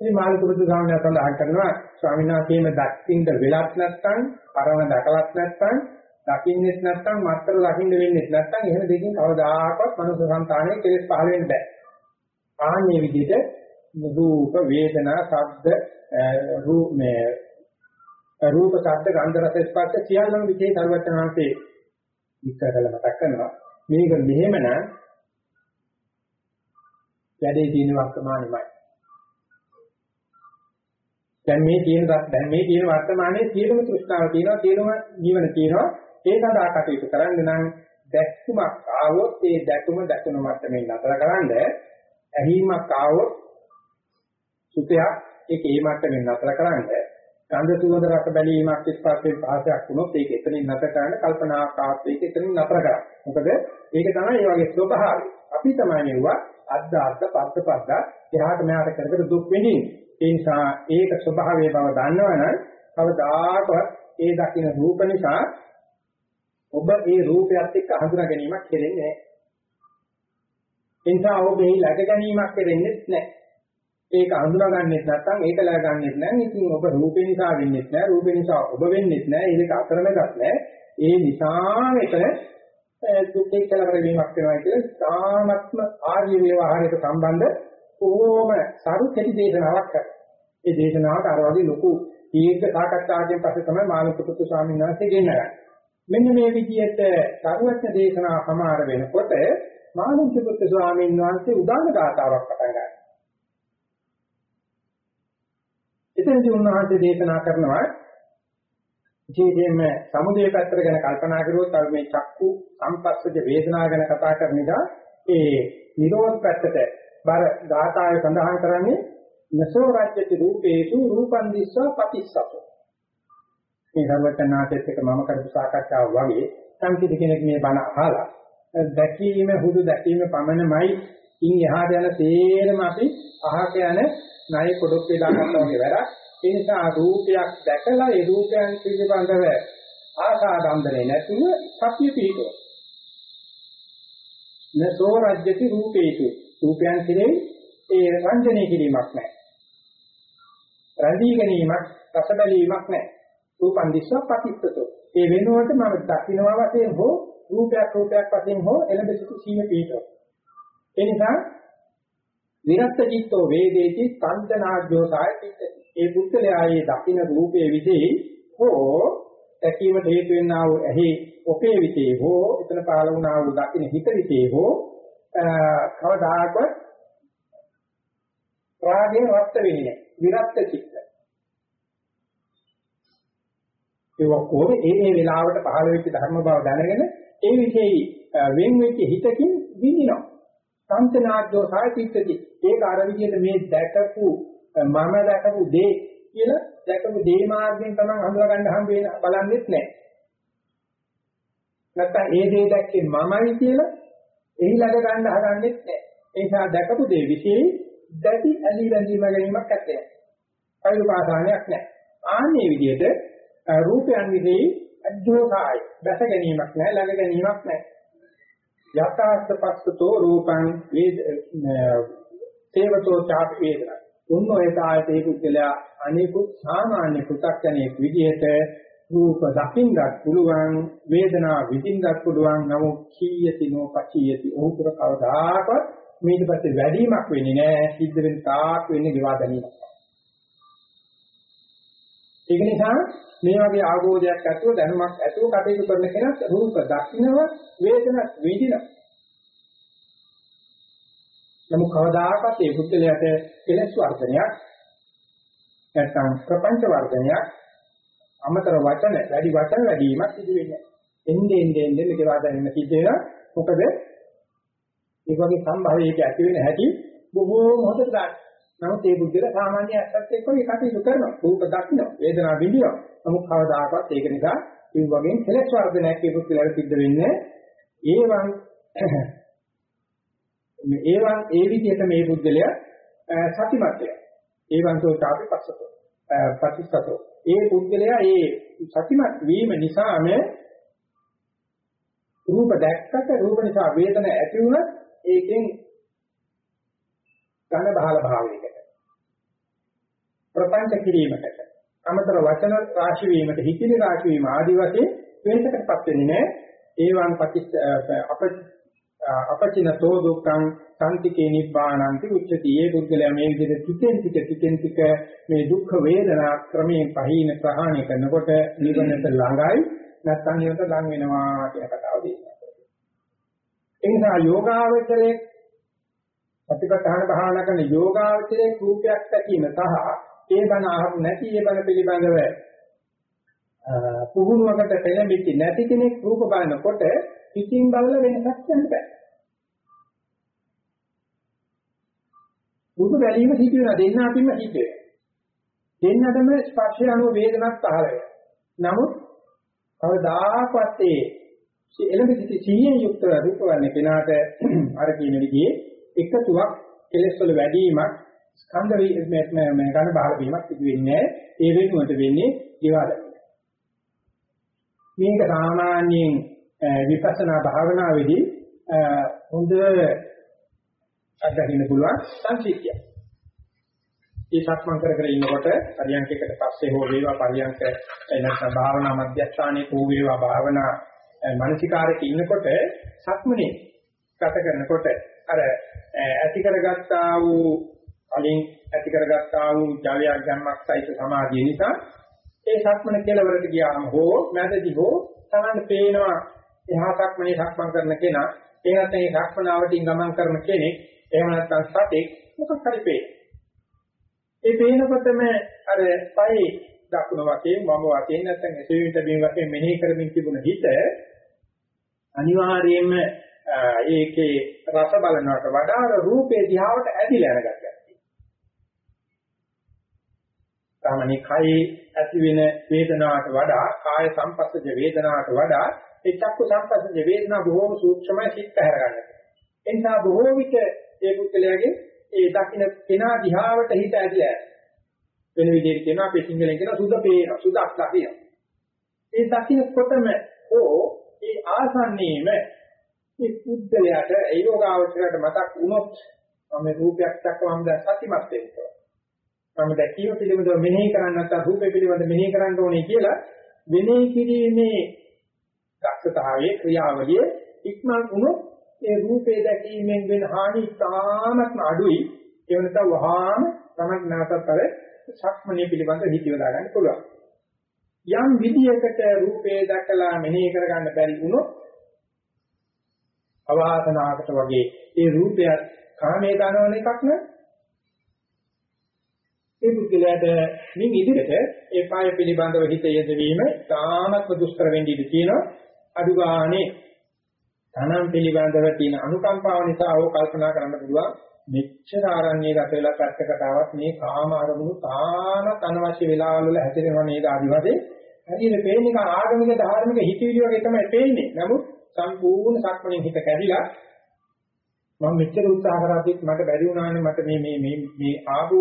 මේ මාළුක පුත්තු සාමණේර සඳහන් කරනවා ස්වාමීන් වහන්සේම දකින්න වෙලක් නැත්නම් පරම දැකලත් නැත්නම් දකින්නෙත් නැත්නම් මාත්‍ර දකින්න වෙන්නේ නැත්නම් එහෙම දෙකින් කවදාකවත් මනුෂ්‍ය සංතානයේ කෙලස් පහල වෙන්න බෑ. ආන්නේ විදිහට රූප වේදනා ශබ්ද රූප මේ රූප, ශබ්ද, ගන්ධ, රස, ස්පර්ශ සියල්ලම විශේෂ සර්වඥාන්සේ විස්තර කරලා මතක් කරනවා. මේක මෙහෙමනම් වැඩේ තියෙන වර්තමානෙමයි. දැන් මේ තියෙන දැන් මේ තියෙන වර්තමානයේ සියලුම තෘෂ්ණාව තියෙනවා, සියලුම ජීවන තියෙනවා. ඒ සඳහා කටයුතු කරන්න නම් දැක්කුමක් ආවොත් ඒ දැකුම දැකුණ මට්ටමින් නතර කරන්න ඇහිීමක් ආවොත් සුතයක් ඒක ඒ මට්ටමින් නතර කරන්න ගන්ධ සුවඳ රස බැලීමක් ඉස්පස්සේ භාෂයක් වුණොත් ඒක එතනින් නැත කරන්න කල්පනාකාරී ඒක එතනින් නතර කරා. මොකද ඒක තමයි මේ වගේ ස්වභාවය. අපි තමයි මෙවුවා අද්ද අද්ද පද්ද පද්ද එහාට මෙහාට කර කර දුක් විඳින්නේ. ඒ නිසා ඒක ස්වභාවයේ බව දන්නවනම් කවදාකවත් ඒ දකින්න රූප නිසා ඔබ ඒ රූපයත් එක්ක හඳුනා ගැනීමක් කෙරෙන්නේ නැහැ. ඒ නිසා ඔබ මේ läග ගැනීමක් කෙරෙන්නේ නැහැ. ඒක හඳුනාගන්නෙත් නැත්නම් ඒක ලෑගන්නෙත් නැහැ. ඉතින් ඔබ රූපේ නිසා වෙන්නෙත් නැහැ. රූපේ නිසා ඔබ වෙන්නෙත් නැහැ. ඒක අතරමැදක් නැහැ. ඒ නිසා මෙතන දුක්ඛ කලවර වීමක් වෙනවා කියලා සාමත්ම ආර්ය ව්‍යවහාරයට සම්බන්ධ ඕම සරු කෙටි දේශනාවක් කරා. ඒ දේශනාවට අර වගේ ලොකු දීර්ඝ සාකච්ඡාවකින් පස්සේ තමයි මානසිකුත් ස්වාමීන් වහන්සේ ගෙන්නගන්නේ. මෙන්න මේ විදිහට සරුවත්න දේශනා සමාර වෙනකොට මානසිකුත් ස්වාමීන් වහන්සේ උදාන ගාතාවක් පටන් ගන්නවා. එතනදී උන්වහන්සේ දේශනා කරනවා විශේෂයෙන්ම සමුදය පැත්තට ගැන කල්පනා කරුවොත් අපි මේ චක්කු සම්පස්සජ වේදනා ගැන කතා කරන නිසා ඒ නිරෝධ පැත්තට බර ධාතාවේ සඳහන් කරන්නේ නසෝ රාජ්‍යති රූපේසු රූපං දිස්වා පටිස්සතු මේ සර්වඥාතෙත් එක මම කරපු සාකච්ඡාව වගේ සංකීර්ණ කෙනෙක් මේ බණ අහලා දැකීම හුදු දැකීම පමණමයි ඉන් එහාට යන තේරම අපි අහක යන ණය කොඩොක් වේලා ගන්නවා වගේ වැඩක්. ඒ නිසා රූපයක් දැකලා ඒ රූපයන් පිළිබඳව ආශා දන්දනේ නැතුව සත්‍ය පිළිතුර. නසෝ රජ්‍යති රූපේතු රූපයන් කෙරෙහි ඒ රංජනය කිරීමක් නැහැ. රැඳී ගැනීමක් රස බැලීමක් නැහැ. රූපන් දිස්වා පටිච්චතෝ. ඒ වෙනුවට මම දකින්නවා වශයෙන් හෝ රූපයක් රූපයක් වශයෙන් හෝ එළඹ සිටු සීම පිළිතුර. ඒ නිසා විරත් චිත්තෝ වේදේති කංචනාජ්ජෝ සායතිත ඒ පුද්ගලයායේ දකින්න රූපයේ විදී හෝ දැකීමට හේතු වෙනා වූ ඇහි ඔපේ විදී හෝ එතන පහළ වුණා වූ දකින්න හිත විදී හෝ කවදාකවත් රාගයෙන් වත් වෙන්නේ විරත් චිත්ත. ඒ ඔක්කොම ඒ ඒ වෙලාවට පහළ වෙච්ච ධර්ම බව දැනගෙන ඒ විශේෂයි වෙන් වෙච්ච හිතකින් විඳිනවා. සංතනාද්දෝ සාහිත්‍යති ඒක අර විදිහට මේ දැකපු මම දැකපු දේ කියලා දැකපු දේ මාර්ගයෙන් තමයි හඳුනා ගන්න හම් වෙන බලන්නෙත් නැහැ. නැත්තම් ඒ දේ දැක්කේ මමයි කියලා එහි ළඟ ගන්න හදන්නෙත් නැහැ. ඒ නිසා දැකපු දේ විශේෂ දැටි ඇලි බැඳීම ගැනීමක් නැත්තේ. අයුපාසානයක් නැහැ. ආන්නේ විදිහට රූපයන් විශේෂ අජෝසායි දැස ගැනීමක් නැහැ ළඟ ගැනීමක් නැහැ. යථාර්ථ පස්සතෝ රූපං වේද සේවතෝ චාප වේදනා උන්නෝයතායතේ කුච්චලයා අනිකුත් සාමාන්‍ය පු탁ජනෙක් විදිහට රූප දකින්නත් පුළුවන් වේදනා විඳින්නත් පුළුවන්. නමුත් කීයති නොපචීයති උතුර කවදාකවත් ඊට පස්සේ වැඩිමක් වෙන්නේ නැහැ සිද්ධ වෙන තාක් වෙන්නේ විවා ගැනීමක්. ඒක නිසා මේ වගේ ආගෝදයක් ඇතුව දැනුමක් ඇතුව කටයුතු කරන කෙනා රූප දකින්නව වේදනා විඳිනවා නමුත් කවදාකවත් ඒ පුද්ගලයාට කෙලස් වර්ධනයක් නැත්නම් ප්‍රපංච වර්ධනයක් අමතර වචන වැඩි වචන වැඩිවීමක් සිදු වෙන්නේ එන්නේ එන්නේ එන්නේ මේක වාදනෙන්න සිද්ධ වෙනවා මොකද මේ වගේ සම්භාවයක ඇති වෙන හැටි බොහෝ මොහොතට ගන්න. නමුත් ඒ බුද්ධල සාමාන්‍ය ඇත්තත් එක්ක මේ කටයුතු කරනවා. රූප දකින්න, වේදනා විඳිනවා. නමුත් කවදාකවත් ඒක නිසා මේ වගේ කෙලස් වර්ධනයක් ඒ පුද්ගලයාට සිද්ධ වෙන්නේ ඒවන් මේ ඒවන් ඒ විදිහට මේ බුද්ධලයා සතිමත් වෙනවා. ඒවන්තෝ තාපි පස්සතෝ. පටිච්චසතෝ. ඒ බුද්ධලයා ඒ සතිමත් වීම නිසාම රූප දැක්කට රූප නිසා වේදන ඇති වුණත් ඒකෙන් ඝන බහල භාවයකට ප්‍රපංච කිරීමකට අමතර වචන රාශි වීමට හිතිලි රාශි වීම ආදි වශයෙන් වෙනසකටපත් වෙන්නේ නැහැ. ඒවන් පටිච්ච අප අපචිනතෝ දුක්ඛං සම්තිකේ නිබ්බානන්ති උච්චති ඒ පුද්ගලයා මේ විදිහට ටිකෙන් ටික ටිකෙන් ටික මේ දුක්ඛ වේදනා ක්‍රමයෙන් පහින ප්‍රහාණය කරනකොට නිවනට ළඟයි නැත්නම් නිවනට ලඟ වෙනවා කියන කතාව දෙන්නවා. ඒ නිසා යෝගාවචරයේ ප්‍රතිපත්තහන භාවනා කරන යෝගාවචරයේ රූපයක් දැකීම සහ ඒ බණ අහු නැති ඒ බණ පිළිබඳව පුහුණුවකට පෙළඹෙච්ච නැති කෙනෙක් රූප බලනකොට පිටින් බලලා වෙනසක් වෙන්න බෑ. රූප බැලීම සිදු වෙනවා දෙන්න අපිම සිද්ධ වෙනවා. දෙන්නටම ස්පර්ශය අනුව වේදනක් පහළ වෙනවා. නමුත් කවදාකවත් ඒ එළඹ සිටි සීයෙන් යුක්ත රූප වර්ණ කෙනාට අර කියන විදිහේ එකතුවක් කෙලෙස් වල වැඩිවීමක් ස්කන්ධ මේ ගන්න බාහිර වීමක් සිදු වෙන්නේ ඒ වෙනුවට වෙන්නේ ජීවාද මේක සාමාන්‍යයෙන් විපස්සනා භාවනාවේදී හොඳ අත්දකින්න පුළුවන් සංසිද්ධියක්. ඒ සක්මන් කර කර ඉන්නකොට පරියන්කයකට පස්සේ හෝ වේවා පරියන්ක නැත්නම් භාවනා මධ්‍යස්ථානයේ හෝ වේවා භාවනා මානසිකාරයක ඉන්නකොට සක්මනේ ගත කරනකොට අර ඇති කරගත්තා වූ කලින් ඇති කරගත්තා වූ ජවයක් ගන්නක් සහිත සමාධිය නිසා ඒ සක්මන කෙලවරට ගියාම හෝ මැදදී හෝ තමයි පේනවා එහා සක්මනේ සක්මන් කරන කෙනා ඒ නැත්නම් ඒ සක්මනාවටින් ගමන් කරන කෙනෙක් එහෙම නැත්නම් සතෙක් මොකක් හරි පේන. ඒ පේනකොටම අර පයි දකුණු වශයෙන් වම වශයෙන් නැත්නම් එසවින්ට බිම් වශයෙන් මෙනෙහි කරමින් තිබුණ හිත අනිවාර්යයෙන්ම ඒකේ රස බලනවට වඩා අර රූපේ දිහාවට ඇදිලා යනගත්තා. සාමාන්‍ය කයි ඇති වෙන වේදනාවට වඩා කාය සංපස්සජ වේදනාවට වඩා ඒ චක්කු සංපස්සජ වේදනා බොහෝම සූක්ෂමයි සිත් පැහැර ගන්න. ඒ නිසා බොහෝ විට ඒ පුද්ගලයාගේ ඒ දකින්න කෙනා දිහාවට හිත ඇදිලා වෙන විදිහට කියනවා අපි සිංහලෙන් කියන සුද පේන සුදක් දකින්න. ඒ දකින්නකොටම ඕ ඒ ආසන්නයේම මේ පුද්ගලයාට ඒ යෝගාවචරයට මතක් වුණොත් මම රූපයක් දැක්කම මම දැන් සතිමත් වෙනවා. මම දැකීම පිළිබඳව මෙනෙහි කරන්න නැත්නම් රූපේ පිළිබඳව මෙනෙහි කරන්න ඕනේ කියලා මෙනෙහි කිරීමේ දක්ෂතාවයේ ක්‍රියාවලිය ඉක්මන් වුණොත් ඒ රූපේ දැකීමෙන් වෙන හානි ඉතාමත්ම අඩුයි. ඒ වෙනත වහාම තමයි නැවතත් අර සක්මණේ පිළිබඳව හිතියලා ගන්න පුළුවන්. යම් විදියකට රූපේ දැකලා මෙනෙහි කරගන්න බැරි වුණොත් අවාසනාවකට වගේ ඒ රූපයත් කාමයේ දනවන එකක් නේ ඒ පුද්ගලයාට මින් ඉදිරියට ඒ පාය පිළිබඳව හිත යෙදවීම තාමත්ම දුෂ්කර වෙන්න ඉඩ තියෙනවා. අඩු ගානේ තනම් පිළිබඳව තියෙන අනුකම්පාව නිසා ඕක කල්පනා කරන්න පුළුවන්. මෙච්චර ආරණ්‍ය ගත වෙලා පැත්තකටවත් මේ කාම අරමුණු තාමත් අනවශ්‍ය වෙලාවල් වල හැදෙනවා නේද ආදිවාදී හරියට පේන්නේ නිකන් ආගමික ධාර්මික හිතවිලි වගේ තමයි පේන්නේ. නමුත් සම්පූර්ණ සක්මණෙන් හිත කැඩිලා මම මෙච්චර උත්සාහ කරාත් මට බැරි වුණානේ මට මේ මේ මේ මේ ආපු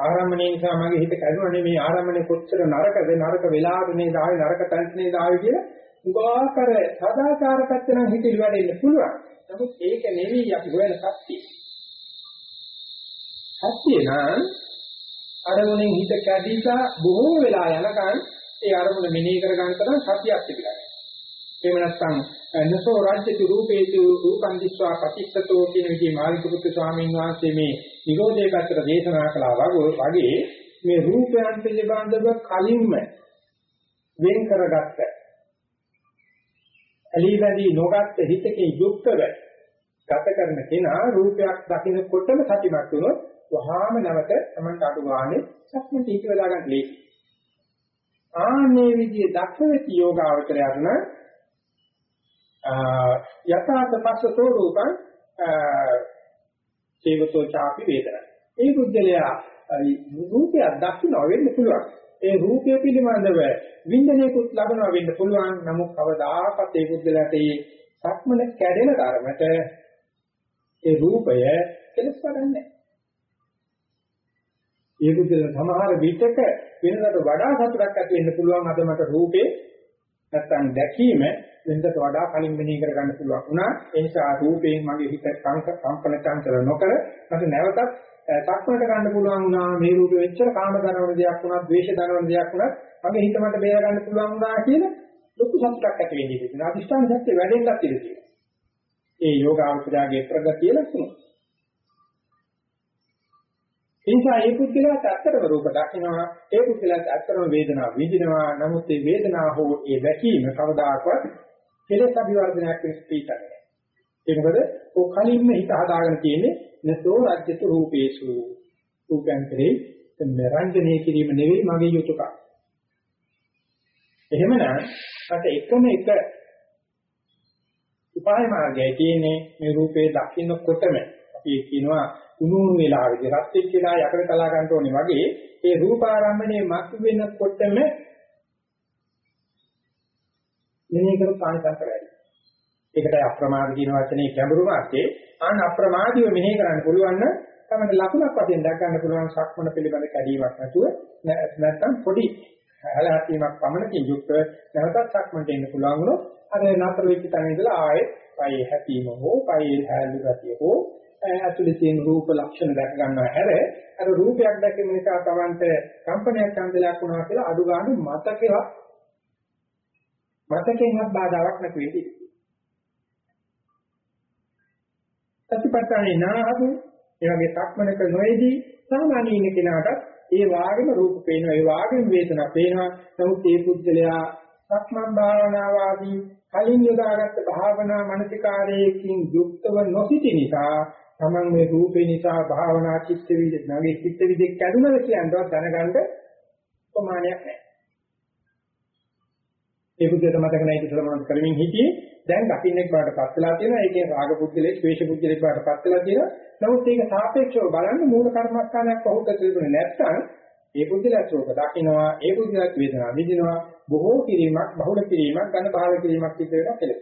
ආරම්භණය නිසා මගේ හිත කැඩුණානේ මේ ආරම්භණය කොච්චර නරකද? නරක වෙලාද මේ දාවේ නරක තැන්ස් මේ දාවේ කියලා උගාකර සදාචාර පැත්ත නම් හිතේ වැඩෙන්න පුළුවන්. නමුත් ඒක නෙවෙයි අපි හොයන සත්‍යය. සත්‍යය නම් අරමුණෙන් හිත කැඩිලා බොහෝ වෙලා යනකන් ඒ අරමුණ මෙනෙහි කර ගන්න තරම් සතියක් තිබිලා. එහෙම නැත්නම් නසෝ රාජ්‍යති රූපේති රූපං දිස්වා පටිච්චතෝ කියන විදිහේ මාළිකුත් ස්වාමීන් වහන්සේ මේ නිරෝධයේ පැත්තට දේශනා කළා වගේ මේ රූපයන් පිළිබඳව කලින්ම වෙන් කරගත්ත ඇලිවැදී නොගත් හිතකින් යුක්තව ගත කරන කෙනා රූපයක් දකිනකොටම සතිමත් වුණොත් වහාම නැවත තමන්ට අඩු ගානේ සක්මන් තීක වෙලා ගන්න ලේසි. ආන්නේ විදිහේ දක්ෂ වෙච්ච යෝගාවචරයන් යථාත පස්සතෝ රූපං සේවතෝ ചാපි වේදනා. ඒ බුද්ධලයා රූපයක් දක්ෂිනව වෙන්න පුළුවන්. ඒ රූපය පිළිබඳව වින්දනයකුත් ලබනවා වෙන්න පුළුවන්. නමුත් කවදාකවත් ඒ බුද්ධලට ඒ සක්මන කැඩෙන ධර්මයට ඒ රූපය කෙලස් කරන්නේ ඒ බුද්ධල සමහර විටක වෙනකට වඩා සතුටක් ඇති වෙන්න පුළුවන් අද මට රූපේ නැත්තම් දැකීම වෙනදට වඩා කලින් මෙනෙහි කරගන්න පුළුවන් වුණා. ඒ නිසා රූපයෙන් මගේ හිත කම්පන චංචල නොකර මට නැවතත් සක්මනට ගන්න පුළුවන් වුණා. මේ රූපෙ වෙච්චර කාම දනවන දෙයක් වුණා, ද්වේෂ දනවන දෙයක් වුණා. මගේ හිත මට බේර ගන්න පුළුවන් වුණා කියන ලොකු සතුටක් ඇති වෙන්නේ ඉතින්. අදිෂ්ඨාන ශක්තිය වැඩෙන්නත් ඉඩ තියෙනවා. ඒ යෝගාවචරයේ ප්‍රගතිය ලක්ෂණ. එනිසා ඒ පුද්ගලයාට ඇත්තටම රූප දකින්නවා ඒ පුද්ගලයාට ඇත්තටම වේදනාව විඳිනවා. නමුත් ඒ වේදනාව හෝ ඒ වැකීම කවදාකවත් කෙලෙස් අභිවර්ධනයක් වෙන ස්පීකර් ඒ මොකද? ඔය කලින්ම හිත හදාගෙන තියෙන්නේ නසෝ රාජ්‍යතු රූපේසු. රූපයන් කෙරේ නිරංජනය කිරීම නෙවෙයි මගේ යුතුයකම් එහෙමනම් අත එකම එක උපාය මාර්ගය තියෙන්නේ මේ රූපේ දකින්නකොටම. අපි කියනවා උණුණු වෙලාවේදී රත් වෙච්ච වෙලාව යකඩ කලා ගන්න ඕනේ වගේ ඒ රූපාරම්මණය මත් වෙනකොටම මෙනෙහි කරු කාණිසංක වැඩි. ඒකට අප්‍රමාද කියන වචනේ ගැඹුරු මාර්ගයේ ආන අප්‍රමාදීව මෙනෙහි කරන්න පුළුවන් නම් තමයි ලකුණක් වශයෙන් දැක් ගන්න පුළුවන් සක්මන පිළිබඳ කැඩීමක් නැතුව නැත්නම් පොඩි හැලහැප්පීමක් පමණකින් යුක්ත නැවතත් සක්මන්ට එන්න පුළුවන් වුණොත් අර නතර වෙච්ච තැන ඉඳලා ආයේ පයි හැපීම හෝ පයි හැලු ගතිය හෝ ඇතුලේ තියෙන රූප ලක්ෂණ දැක ගන්නවා හැර අර රූපයක් දැකීම නිසා Tamanට කම්පනයක් සම්දලයක් වුණා කියලා අඩු ගන්න මතකේවත් මතකෙන්වත් බාධාවක් නැති වෙයි. සතිපට්ඨානේ නාහතු ඒ වගේ සක්මනක නොයේදී සාමාන්‍ය ඉන්න කෙනාට ඒ වාගෙම රූප පේනවා ඒ වාගෙම වේදනා පේනවා නමුත් ඒ පුද්ගලයා සක්මන් භාවනාව ආදී කලින් යොදාගත්ත භාවනා මානසිකාරයකින් යුක්තව නොසිටි නිසා තමන් මේ රූපේ නිසා භාවනා චිත්ත විද නැගේ චිත්ත විදෙක් කැඩුනද කියනවත් දැනගන්න ප්‍රමාණයක් නැහැ. ඒ පුද්ගලට මතක නැහැ කියලා මම කරමින් හිටියේ දැන් දකින්නෙක් බාටපත් වෙලා තියෙනවා ඒකේ රාග පුද්ගලෙක් ද්වේෂ පුද්ගලෙක් බාටපත් වෙලා තියෙනවා නමුත් ඒක සාපේක්ෂව බලන්න මූල කර්මස්ථානයක් පහුත තිබුණේ නැත්නම් ඒ පුද්ගලයා ශෝක දකින්නවා ඒ පුද්ගලයා වේදනාව විඳිනවා බොහෝ කිරීමක් බහුල කිරීමක් ඝන බහල කිරීමක් සිද්ධ වෙනවා කෙලෙස්.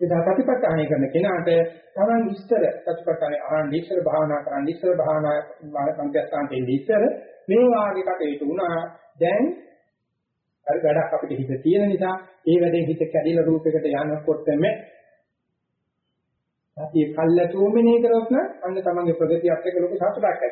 ඒ සතිපට්ඨානය කරන කෙනාට තමන් ඉස්තර සතිපට්ඨානය අහන්න ඉස්සර භාවනා කරන්න ඉස්සර භාවනා සංකේතයන්ට ඉන්න ඉස්සර මේ වාගේ කටයුතු වුණා. දැන් හරි වැඩක් අපිට හිත තියෙන නිසා ඒ වැඩේ හිත කැඩිලා රූපයකට යනකොටම අපි කල්ැතුම මෙනෙහි කරොත් නම් අන්න තමන්ගේ ප්‍රගතියත් එක්ක ලොකු සතුටක් ඇති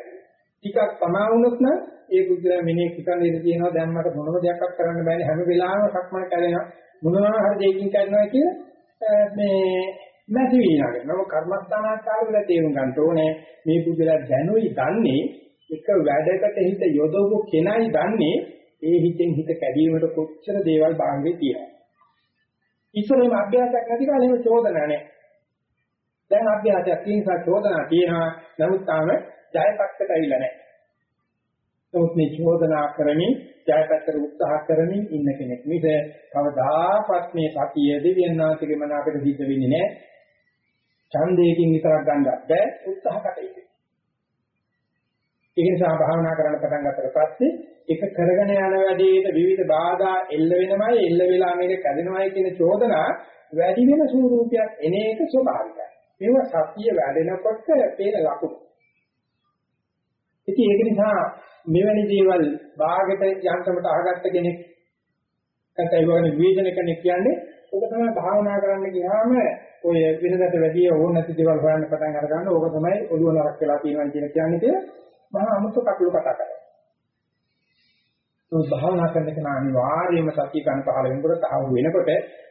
ටිකක් තමා වුණොත් නම් ඒ බුද්ධලා මෙනෙහි කිකන් දෙන්න තියෙනවා. දැන් මට මොනම දෙයක්වත් කරන්න බෑනේ හැම වෙලාවෙම සක්මන කරනවා. මොනවා හරි දෙයකින් කරනවා කියලා මේ නැති විනාගෙන නම කර්මස්ථානාචාර වල තේරුම් ගන්න ඕනේ මේ බුද්ධලා දැනුයි දන්නේ එක වැඩකට හිත යොදවපු කෙනයි දන්නේ ඒ හිතෙන් හිත කැඩීමට කොච්චර දේවල් බාහිරේ තියෙනවා. ඉස්සරේම අභ්‍යාසයක් නැති කාලේ එහෙම චෝදනා නැහැ. දැන් අභ්‍යාසයක් තියෙන නිසා චෝදනා තියෙනවා. නමුත් තාම ජයපත්තට ඇවිල්ලා නැහැ. නමුත් මේ චෝදනා කරමින් ජයපත්තට උත්සාහ කරමින් ඉන්න කෙනෙක් මිස කවදාකවත් මේ සතිය දෙවියන්ාතිගේ මන අපිට සිද්ධ වෙන්නේ නැහැ. ඡන්දයෙන් විතරක් ගන්නත් බෑ උත්සාහ කටයුතු. ඒ නිසා භාවනා කරන්න පටන් ගන්නකොට පස්සේ එක කරගෙන යන වැඩේට විවිධ බාධා එල්ල වෙනමයි එල්ල වෙලා මේක කැදෙනවයි කියන චෝදනා වැඩි වෙන ස්වරූපයක් එන එක ස්වභාවිකයි. මේව සතිය වැඩෙනකොට පේන ලකුණු. ඉතින් ඒක නිසා මෙවැනි දේවල් භාගයට යන්ත්‍රමට අහගත්ත කෙනෙක් නැත්නම් ඒ වගේ විවේචන කෙනෙක් කියන්නේ ඔක තමයි භාවනා කරන්න ගියාම ඔය වෙනදට වැඩි ඕන නැති දේවල් හොයන්න පටන් අර ගන්න ඕක තමයි ඔළුව නරක් වෙලා තියෙනවා කියන කියන්නේ කියලා මහා අමුතු කටළු කතා කරනවා. ඒ භාවනා කරන කෙනා අනිවාර්යයෙන්ම සතිය ගන්න පහළ වෙනකොට තහවුරු වෙනකොට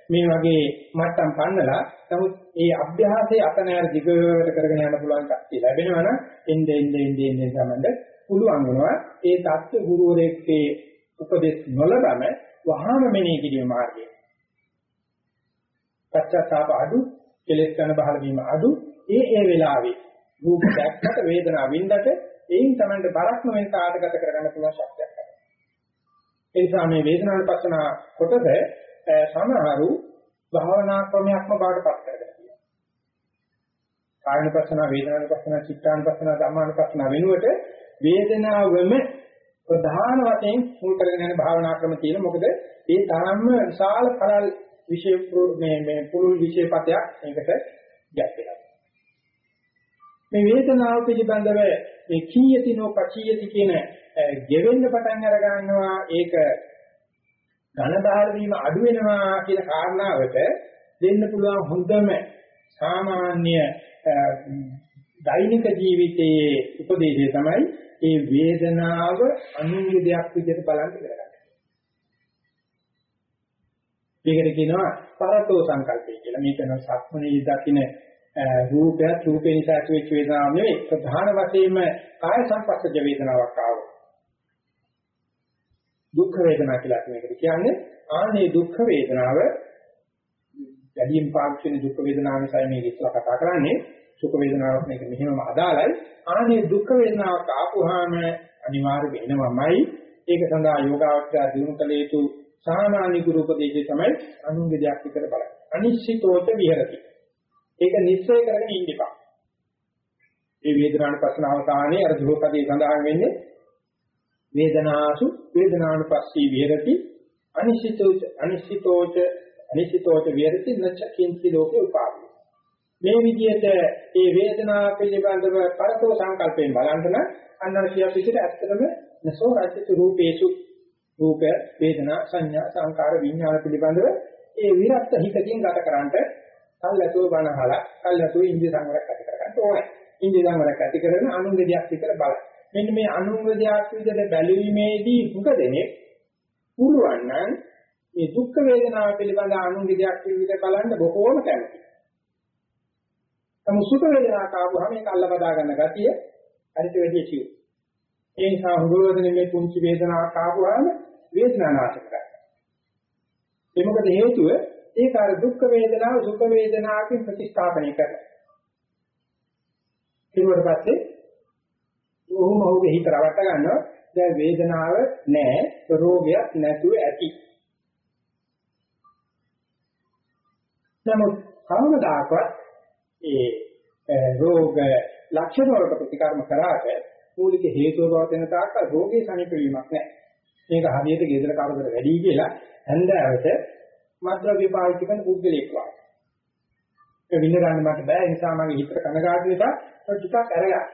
මේ වගේ මට්ටම් පන්නලා නමුත් ඒ අභ්‍යාසයේ අතනෑර දිගට කරගෙන යන්න පුළුවන් කතිය ලැබෙනවා නම් එnde ende ende ende සමන්ද පුළුවන් වෙනවා ඒ தත්ත්ව ගුරුවරයෙක්ගේ උපදෙස් නොලබම වහාම මෙනෙහි කිරීම මාර්ගය. පච්චාතාප අඩු කෙලෙස් කරන බහල වීම අඩු ඒ ඒ වෙලාවේ රූප දැක්කට වේදනාව වින්දට එයින් තමයි බරක් නොවෙන කාටගත කරගන්න පුළුවන් ශක්තියක් ලැබෙනවා. ඒ නිසා මේ වේදනානුපස්සන කොටස සමහරු භාවනා ක්‍රමයක්ම බාටපත් කරගෙන තියෙනවා. කායනුපස්සන, වේදනානුපස්සන, චිත්තානුපස්සන, ධම්මානුපස්සන වෙනුවට වේදනාවම ප්‍රධාන වශයෙන් මුල් කරගෙන යන භාවනා ක්‍රම තියෙන මොකද ඒ තරම්ම විශාල පළල් විශේෂ මේ මේ පුළුල් විශේෂපතයක් මේකට ගැටෙනවා. මේ වේදනාව පිළිබඳව මේ කීයතිනෝ පචීයති කියන ගෙවෙන්න පටන් අර ගන්නවා ඒක ඝන බහල වීම අඩු වෙනවා කියන කාරණාවට දෙන්න පුළුවන් හොඳම සාමාන්‍ය දෛනික ජීවිතයේ උපදේශය තමයි ඒ වේදනාව අනුන්ගේ දෙයක් විදිහට බලන්න ඉගෙන ගන්න. මේකට කියනවා පරතෝ සංකල්පය කියලා. මේක නම් සක්මනේ දකින්න රූපය රූපේ නිසා ඇතිවෙච්ච වේදනාව නෙවෙයි ප්‍රධාන වශයෙන්ම කාය සංපස්සජ වේදනාවක් ආවොත් දුක් වේදනා කියලා මේකට කියන්නේ ආනේ දුක් වේදනාව වැඩියෙන් පාවිච්චි වෙන දුක් වේදනාව නිසා මේ ඉස්සලා කතා කරන්නේ සුඛ වේදනාවක් මේක මෙහෙමම අදාළයි. ආනේ දුක් වේදනාවක් ආපුවාම අනිවාර්ය වෙනවමයි. ඒක සඳහා යෝගාවචර දිනු කළ යුතු සාමාන්‍ය ගුරු උපදේශය තමයි අනුන්ගේ දෙයක් විතර බලන්න. අනිශ්චිතෝච විහෙරති. ඒක නිශ්චය කරගෙන ඉන්න එපා. ඒ වේදනානුපස්සන අවසානයේ අර දුහපදී සඳහන් වෙන්නේ වේදනාසු වේදනානුපස්සී විහෙරති. අනිශ්චිතෝච අනිශ්චිතෝච අනිශ්චිතෝච විහෙරති. නච්චකින්ති ලෝකේ උපාදී. මේ විදිහට ඒ වේදනාව පිළිබඳව පරතෝ සංකල්පයෙන් බලන්න නම් අන්නර කියක් විදිහට ඇත්තටම නසෝ රාජ්‍යතු රූපේසු රූප වේදනා සංඥා සංකාර විඥාන පිළිබඳව ඒ විරත් හිතකින් ගත කරන්නට කල්ැතුව බණහලා කල්ැතුව ඉන්දිය සංවරයක් ඇති කරගන්න ඕනේ. ඉන්දිය සංවරයක් ඇති කරගෙන අනුන්ගේ දෙයක් විතර බලන්න. මෙන්න මේ අනුන්ගේ දෙයක් විදිහට බැලීමේදී මුක දෙනේ පුළුවන් නම් මේ දුක් වේදනාව පිළිබඳ අනුන්ගේ දෙයක් විදිහට බලන්න බොහෝම කැමතියි. නමුත් සුඛ වේදනාවක් ආවම මේක අල්ල බදා ගන්න ගතිය හරිත වෙදී සිව්. ඒ නිසා හුරුවදනේ මේ පුංචි වේදනාවක් ආවම වේදනානාශකයි. ඒ මොකද හේතුව ඒක අර දුක් වේදනාව සුඛ වේදනාවකින් ප්‍රතිස්ථාපනය කරනවා. ඊට පස්සේ ඔහුම ඔහුගේ හිත රවට්ට ගන්නවා දැන් වේදනාව නැහැ රෝගයක් නැතුව ඇති. නමුත් කවමදාකවත් ඒ රෝග ලක්ෂණ වලට ප්‍රතිකර්ම කරාට මූලික හේතුව බව දෙන තාක්ක රෝගේ සනීප වීමක් නැහැ. මේක හරියට ගෙදර කරදර වැඩි කියලා හන්දාවට මත්ද්‍රව්‍ය පාවිච්චි කරන පුද්ගලෙක් වගේ. ඒක විඳ ගන්න මට බෑ ඒ නිසා මගේ හිතට කනගාටු නිසා ටිකක් අරගන්න.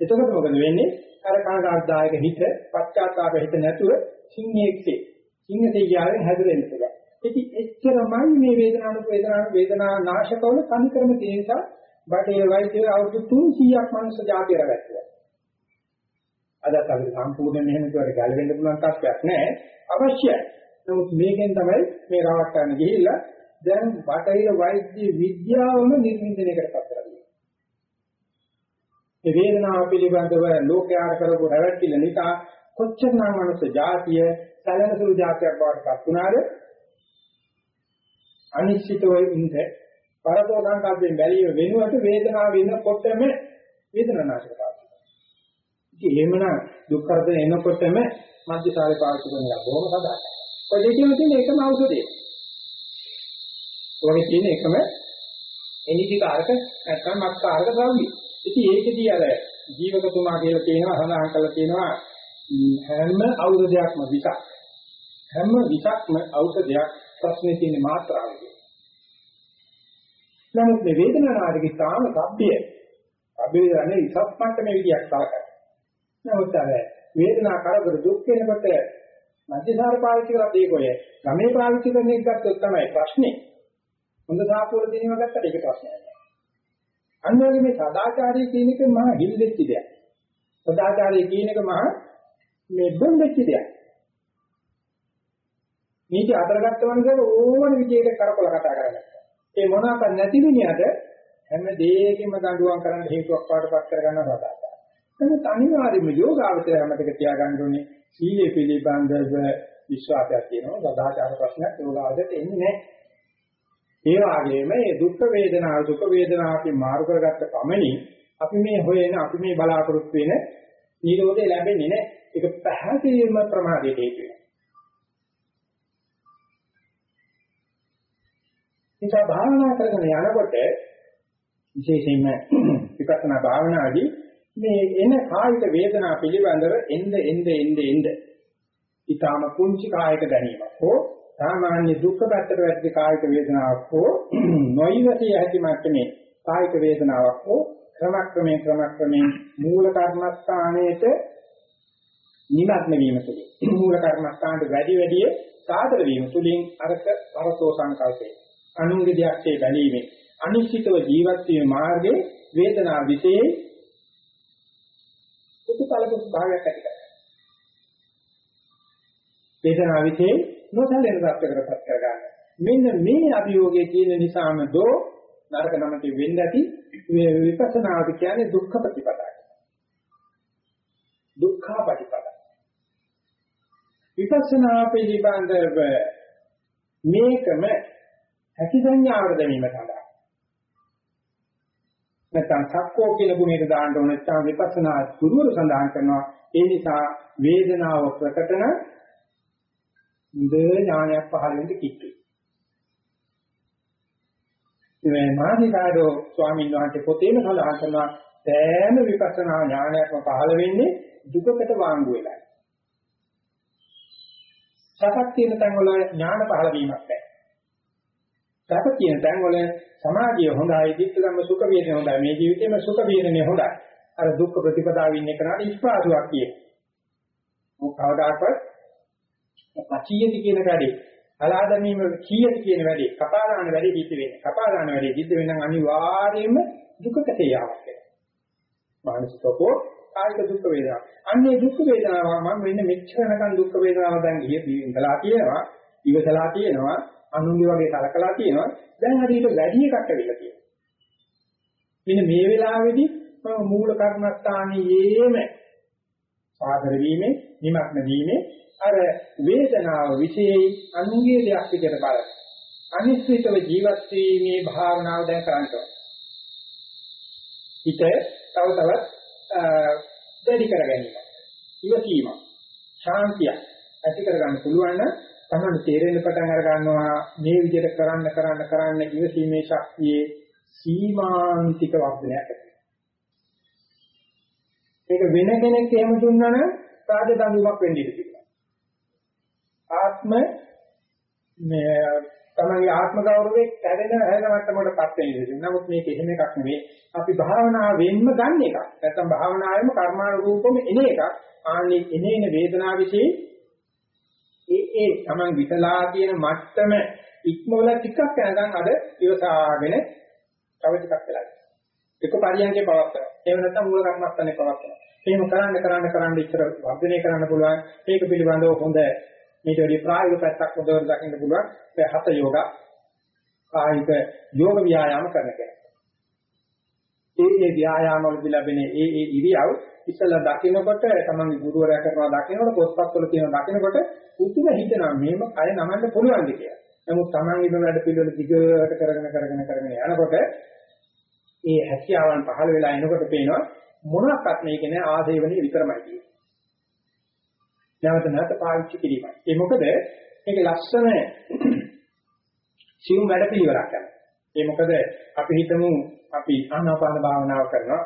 එතකොට මොකද වෙන්නේ? අර කනගාටුදායක හිත, පශ්චාත්තාප හිත නැතුව සිංහෙක්සේ සිංහ දෙයියාවෙන් හැදෙන්න පුළුවන්. ඉතින් එච්චරමයි මේ වේදනානුක වේදනාන වේදනා නාශකවල සම්ක්‍රම තියෙන නිසා බටේ වෛද්‍ය අවුරුදු 300ක් මනුස්ස ජාතිය රැගත්තා. අදත් අපිට සම්පූර්ණ මෙහෙම කර ගැලවෙන්න පුළුවන් තත්ත්වයක් නැහැ. අවශ්‍යයි. නමුත් මේකෙන් තමයි මේ රවට්ටන්න ගිහිල්ලා දැන් බටහිර වෛද්‍ය විද්‍යාවම නිර්මින්දනයකට පත් කරන්නේ. මේ වේදනාව පිළිබඳව ලෝකයාට කරපු රැවටිල්ල නිසා කොච්චරනම් මනුස්ස ජාතිය සැලෙනසුළු ජාතියක් බවට පත් වුණාද අනිශ්චිතව ඉඳ පරතෝ සංකල්පයෙන් බැලීම වෙනුවට වේදනාව වෙනකොටම වේදනානාශක පාවිච්චි කරනවා. ඉතින් එහෙමනම් දුක් කරදර එනකොටම මධ්‍යසාරේ පාවිච්චි කරන එක බොහොම සාධාරණයි. ඔය දෙකම තියෙන එකම ඖෂධය. ඔය තියෙන එකම එනිදිකාරක නැත්නම් මත්කාරක ද්‍රව්‍ය. ඉතින් ඒකෙදී අර ජීවකතුමා කියලා තියෙනවා සඳහන් කරලා තියෙනවා හැම ඖෂධයක්ම විසක්. හැම විසක්ම ඖෂධයක් ප්‍රශ්නේ තියෙන මාත්‍රාවයි. නමුත් මේ වේදනා නාටකේ තාම සබ්බිය. සබ්බිය දන්නේ ඉසත් මට්ටමේ විදියක් සලකනවා. නමුත් අර වේදනා කරදර දුක් වෙනකොට මධ්‍යසාර පාවිච්චි කරලා දෙයකොය ගමේ පාවිච්චි කරන එක ගත්තොත් තමයි ප්‍රශ්නේ. හොඳ සාපෝල දිනව ගත්තට ඒක ප්‍රශ්නයක් නෑ. අන්න වගේ මේ සදාචාරයේ කියන එක මහා හිල්ලෙච්ච දෙයක්. සදාචාරයේ කියන එක මහා මේ බොන්දෙච්ච දෙයක්. මේක අතරගත්ත වන්දේ ඕන විදිහකට කරකොල කතා කරගත්තා. ඒ මොනවාක් නැති විනියට හැම දෙයකින්ම දඬුවම් කරන්න හේතුවක් පාටපත් කරගන්න රටාවක්. නමුත් අනිවාර්යයෙන්ම යෝගාවචරය හැමතක තියාගන්න ඕනේ සීලය පිළිබඳව විශ්වාසයක් තියෙනවා. සදාචාර ප්‍රශ්නයක් යෝගාවචරයට එන්නේ නැහැ. ඒ වගේම මේ දුක් වේදනාව දුක් වේදනාව අපි මාරු කරගත්ත පමණින් අපි මේ හොයන අපි මේ බලාපොරොත්තු වෙන නිරෝධය ලැබෙන්නේ නැහැ. ඒක පැහැදිලිවම ප්‍රමාදයට හේතු වෙනවා. නිසා භාවනා කරගෙන යනකොට විශේෂයෙන්ම විපස්සනා භාවනාදී මේ එන කායික වේදනා පිළිබඳව එන්න එන්න එන්න එන්න ඊටාම කුංචි කායික දැනීමක් හෝ සාමාන්‍ය දුක්ඛ පැත්තට වැටි කායික වේදනාවක් හෝ නොයිවසිය හැකි මට්ටමේ කායික වේදනාවක් හෝ ක්‍රමක්‍රමයෙන් ක්‍රමක්‍රමයෙන් මූල කර්මස්ථානයේට නිමග්න වීම තුළින් මූල කර්මස්ථානට වැඩි වැඩි සාදර වීම තුළින් අරක අරතෝ සංකල්පේ. අනුන්ගේ දෙයක් ඒ බැලීමේ අනිශ්චිතව ජීවත් වීමේ මාර්ගයේ වේදනා විශේෂ කුතුකලක භාවයක් ඇති කරගන්නවා. වේදනා විශේෂ නොසැලෙන තත්ත්වයකටපත් කරගන්න. මෙන්න මේ අභියෝගයේ තියෙන නිසාම දෝ නරක නමක වෙන්න ඇති විපස්සනාද කියන්නේ දුක්ඛ ප්‍රතිපදායි. දුක්ඛ ප්‍රතිපදායි. විපස්සනා පිළිබඳව මේකම හැකි සංඥාවට දැමීම සඳහා නැත්නම් සක්කෝ කියන ගුණයට දාන්න ඕන නැත්නම් විපස්සනා ගුරුවරු සඳහන් කරනවා ඒ නිසා වේදනාව ප්‍රකටන ඉන්ද ඥානයක් පහළ වෙන්න කිට්ටු මේ මානිකාරෝ ස්වාමීන් වහන්සේ පොතේම සඳහන් කරනවා සෑම විපස්සනා ඥානයක්ම පහළ වෙන්නේ දුකකට වාංගු වෙලා. සපක් තියෙන තැන් වල ඥාන පහළ වීමක් නැහැ. සප තියෙන තැන් වල සමාධිය හොඳයි, ධිට්ඨ ධම්ම සුඛ වේදන හොඳයි. මේ ජීවිතේම සුඛ වේදනේ හොඳයි. අර දුක්ඛ ප්‍රතිපදාවේ ඉන්න කෙනාට ඉස්පාසුවක් කියේ. මොක කවදාකවත් පචියති කියන වැඩේ අලා දැමීම කීයද කියන වැඩේ කපා දාන වැඩේ සිද්ධ වෙන්නේ. කපා දාන වැඩේ සිද්ධ වෙනනම් අනිවාර්යයෙන්ම දුකකට යාවක් වෙනවා. මානසිකකෝ කායික දුක් වේදනා. අන්නේ දුක් වේදනාව මම මෙන්න මෙච්චරනකන් දුක් වේදනාව දැන් ගියේ ඉඳලා තියෙනවා, ඉවසලා තියෙනවා, අනුන්ගේ වගේ කලකලා තියෙනවා. දැන් හරියට වැඩි එකක් ඇවිල්ලා තියෙනවා. මෙන්න මේ වෙලාවේදී මම මූල කර්මස්ථානයේම සාදර වීමේ, නිමක්න වීමේ අර වේදනාව විශේෂයි අනුගේ දෙයක් විදිහට බලන්න. අනිශ්චිතව ජීවත් වීමේ භාවනාව දැන් කරන්න ඕනේ. හිත තව තවත් දැඩි කර ගැනීම. ඉවසීම. ශාන්තිය ඇති කර ගන්න පුළුවන් නම් තමයි තේරෙන්න පටන් අර ගන්නවා මේ විදිහට කරන්න කරන්න කරන්න ඉවසීමේ ශක්තියේ සීමාන්තික වර්ධනයක් ඇති මේක වෙන කෙනෙක් එහෙම දුන්නා නම් රාජදඬුවමක් වෙන්න ඉඩ තිබෙනවා. ආත්ම මේ තමන්ගේ ආත්ම ගෞරවයේ කැඩෙන හැදෙන මට්ටමකටපත් වෙන ඉඳී. නමුත් මේක එහෙම එකක් නෙවෙයි. අපි භාවනාවෙන්ම ගන්න එකක්. නැත්නම් භාවනාවෙම කර්මානුරූපම එන එකක්. ආන්නේ එනේන වේදනාව විශ්ේ ඒ ඒ තමන් විතලා කියන මට්ටම ඉක්මවල ටිකක් යනකම් අර ඉවසාගෙන තව ටිකක් වෙලා. එක පරියන්කේ පවක් කරනවා. එහෙම නැත්නම් මූල කර්මස්ථානේ පවක් කරනවා. එහෙම කරන්න කරන්න කරන්න ඉතර වර්ධනය කරන්න පුළුවන්. මේක පිළිබඳව හොඳ මේක වැඩි ප්‍රායෝගික පැත්තක් හොඳට දකින්න පුළුවන්. ඒ හත යෝග කායික යෝග ව්‍යායාම කරන කෙනෙක්. ඒ ඒ ව්‍යායාම වලදී ලැබෙන ඒ ඒ ඉරියව් ඉස්සලා දකින්නකොට තමන්ගේ ගුරුවරයා කරනවා දකින්නකොට පොත්පත්වල තියෙන දකින්නකොට උතුම හිතනවා මේම කය නමන්න පුළුවන්ද කියලා. නමුත් තමන් ඉන්න වැඩ පිළිවෙල දිගට කරගෙන කරගෙන කරගෙන යනකොට ඒ හැකියාවන් පහළ වෙලා එනකොට පේනවා මොනක්වත් මේක නෑ ආදේවනේ විතරමයි කියන්නේ. නැවත නැවත පාවිච්චි කිරීමයි. ඒ මොකද මේක ලස්සන සිව් වැඩ පිළිවෙලක් කරනවා. ඒ මොකද අපි හිතමු අපි ආනාපාන භාවනාව කරනවා.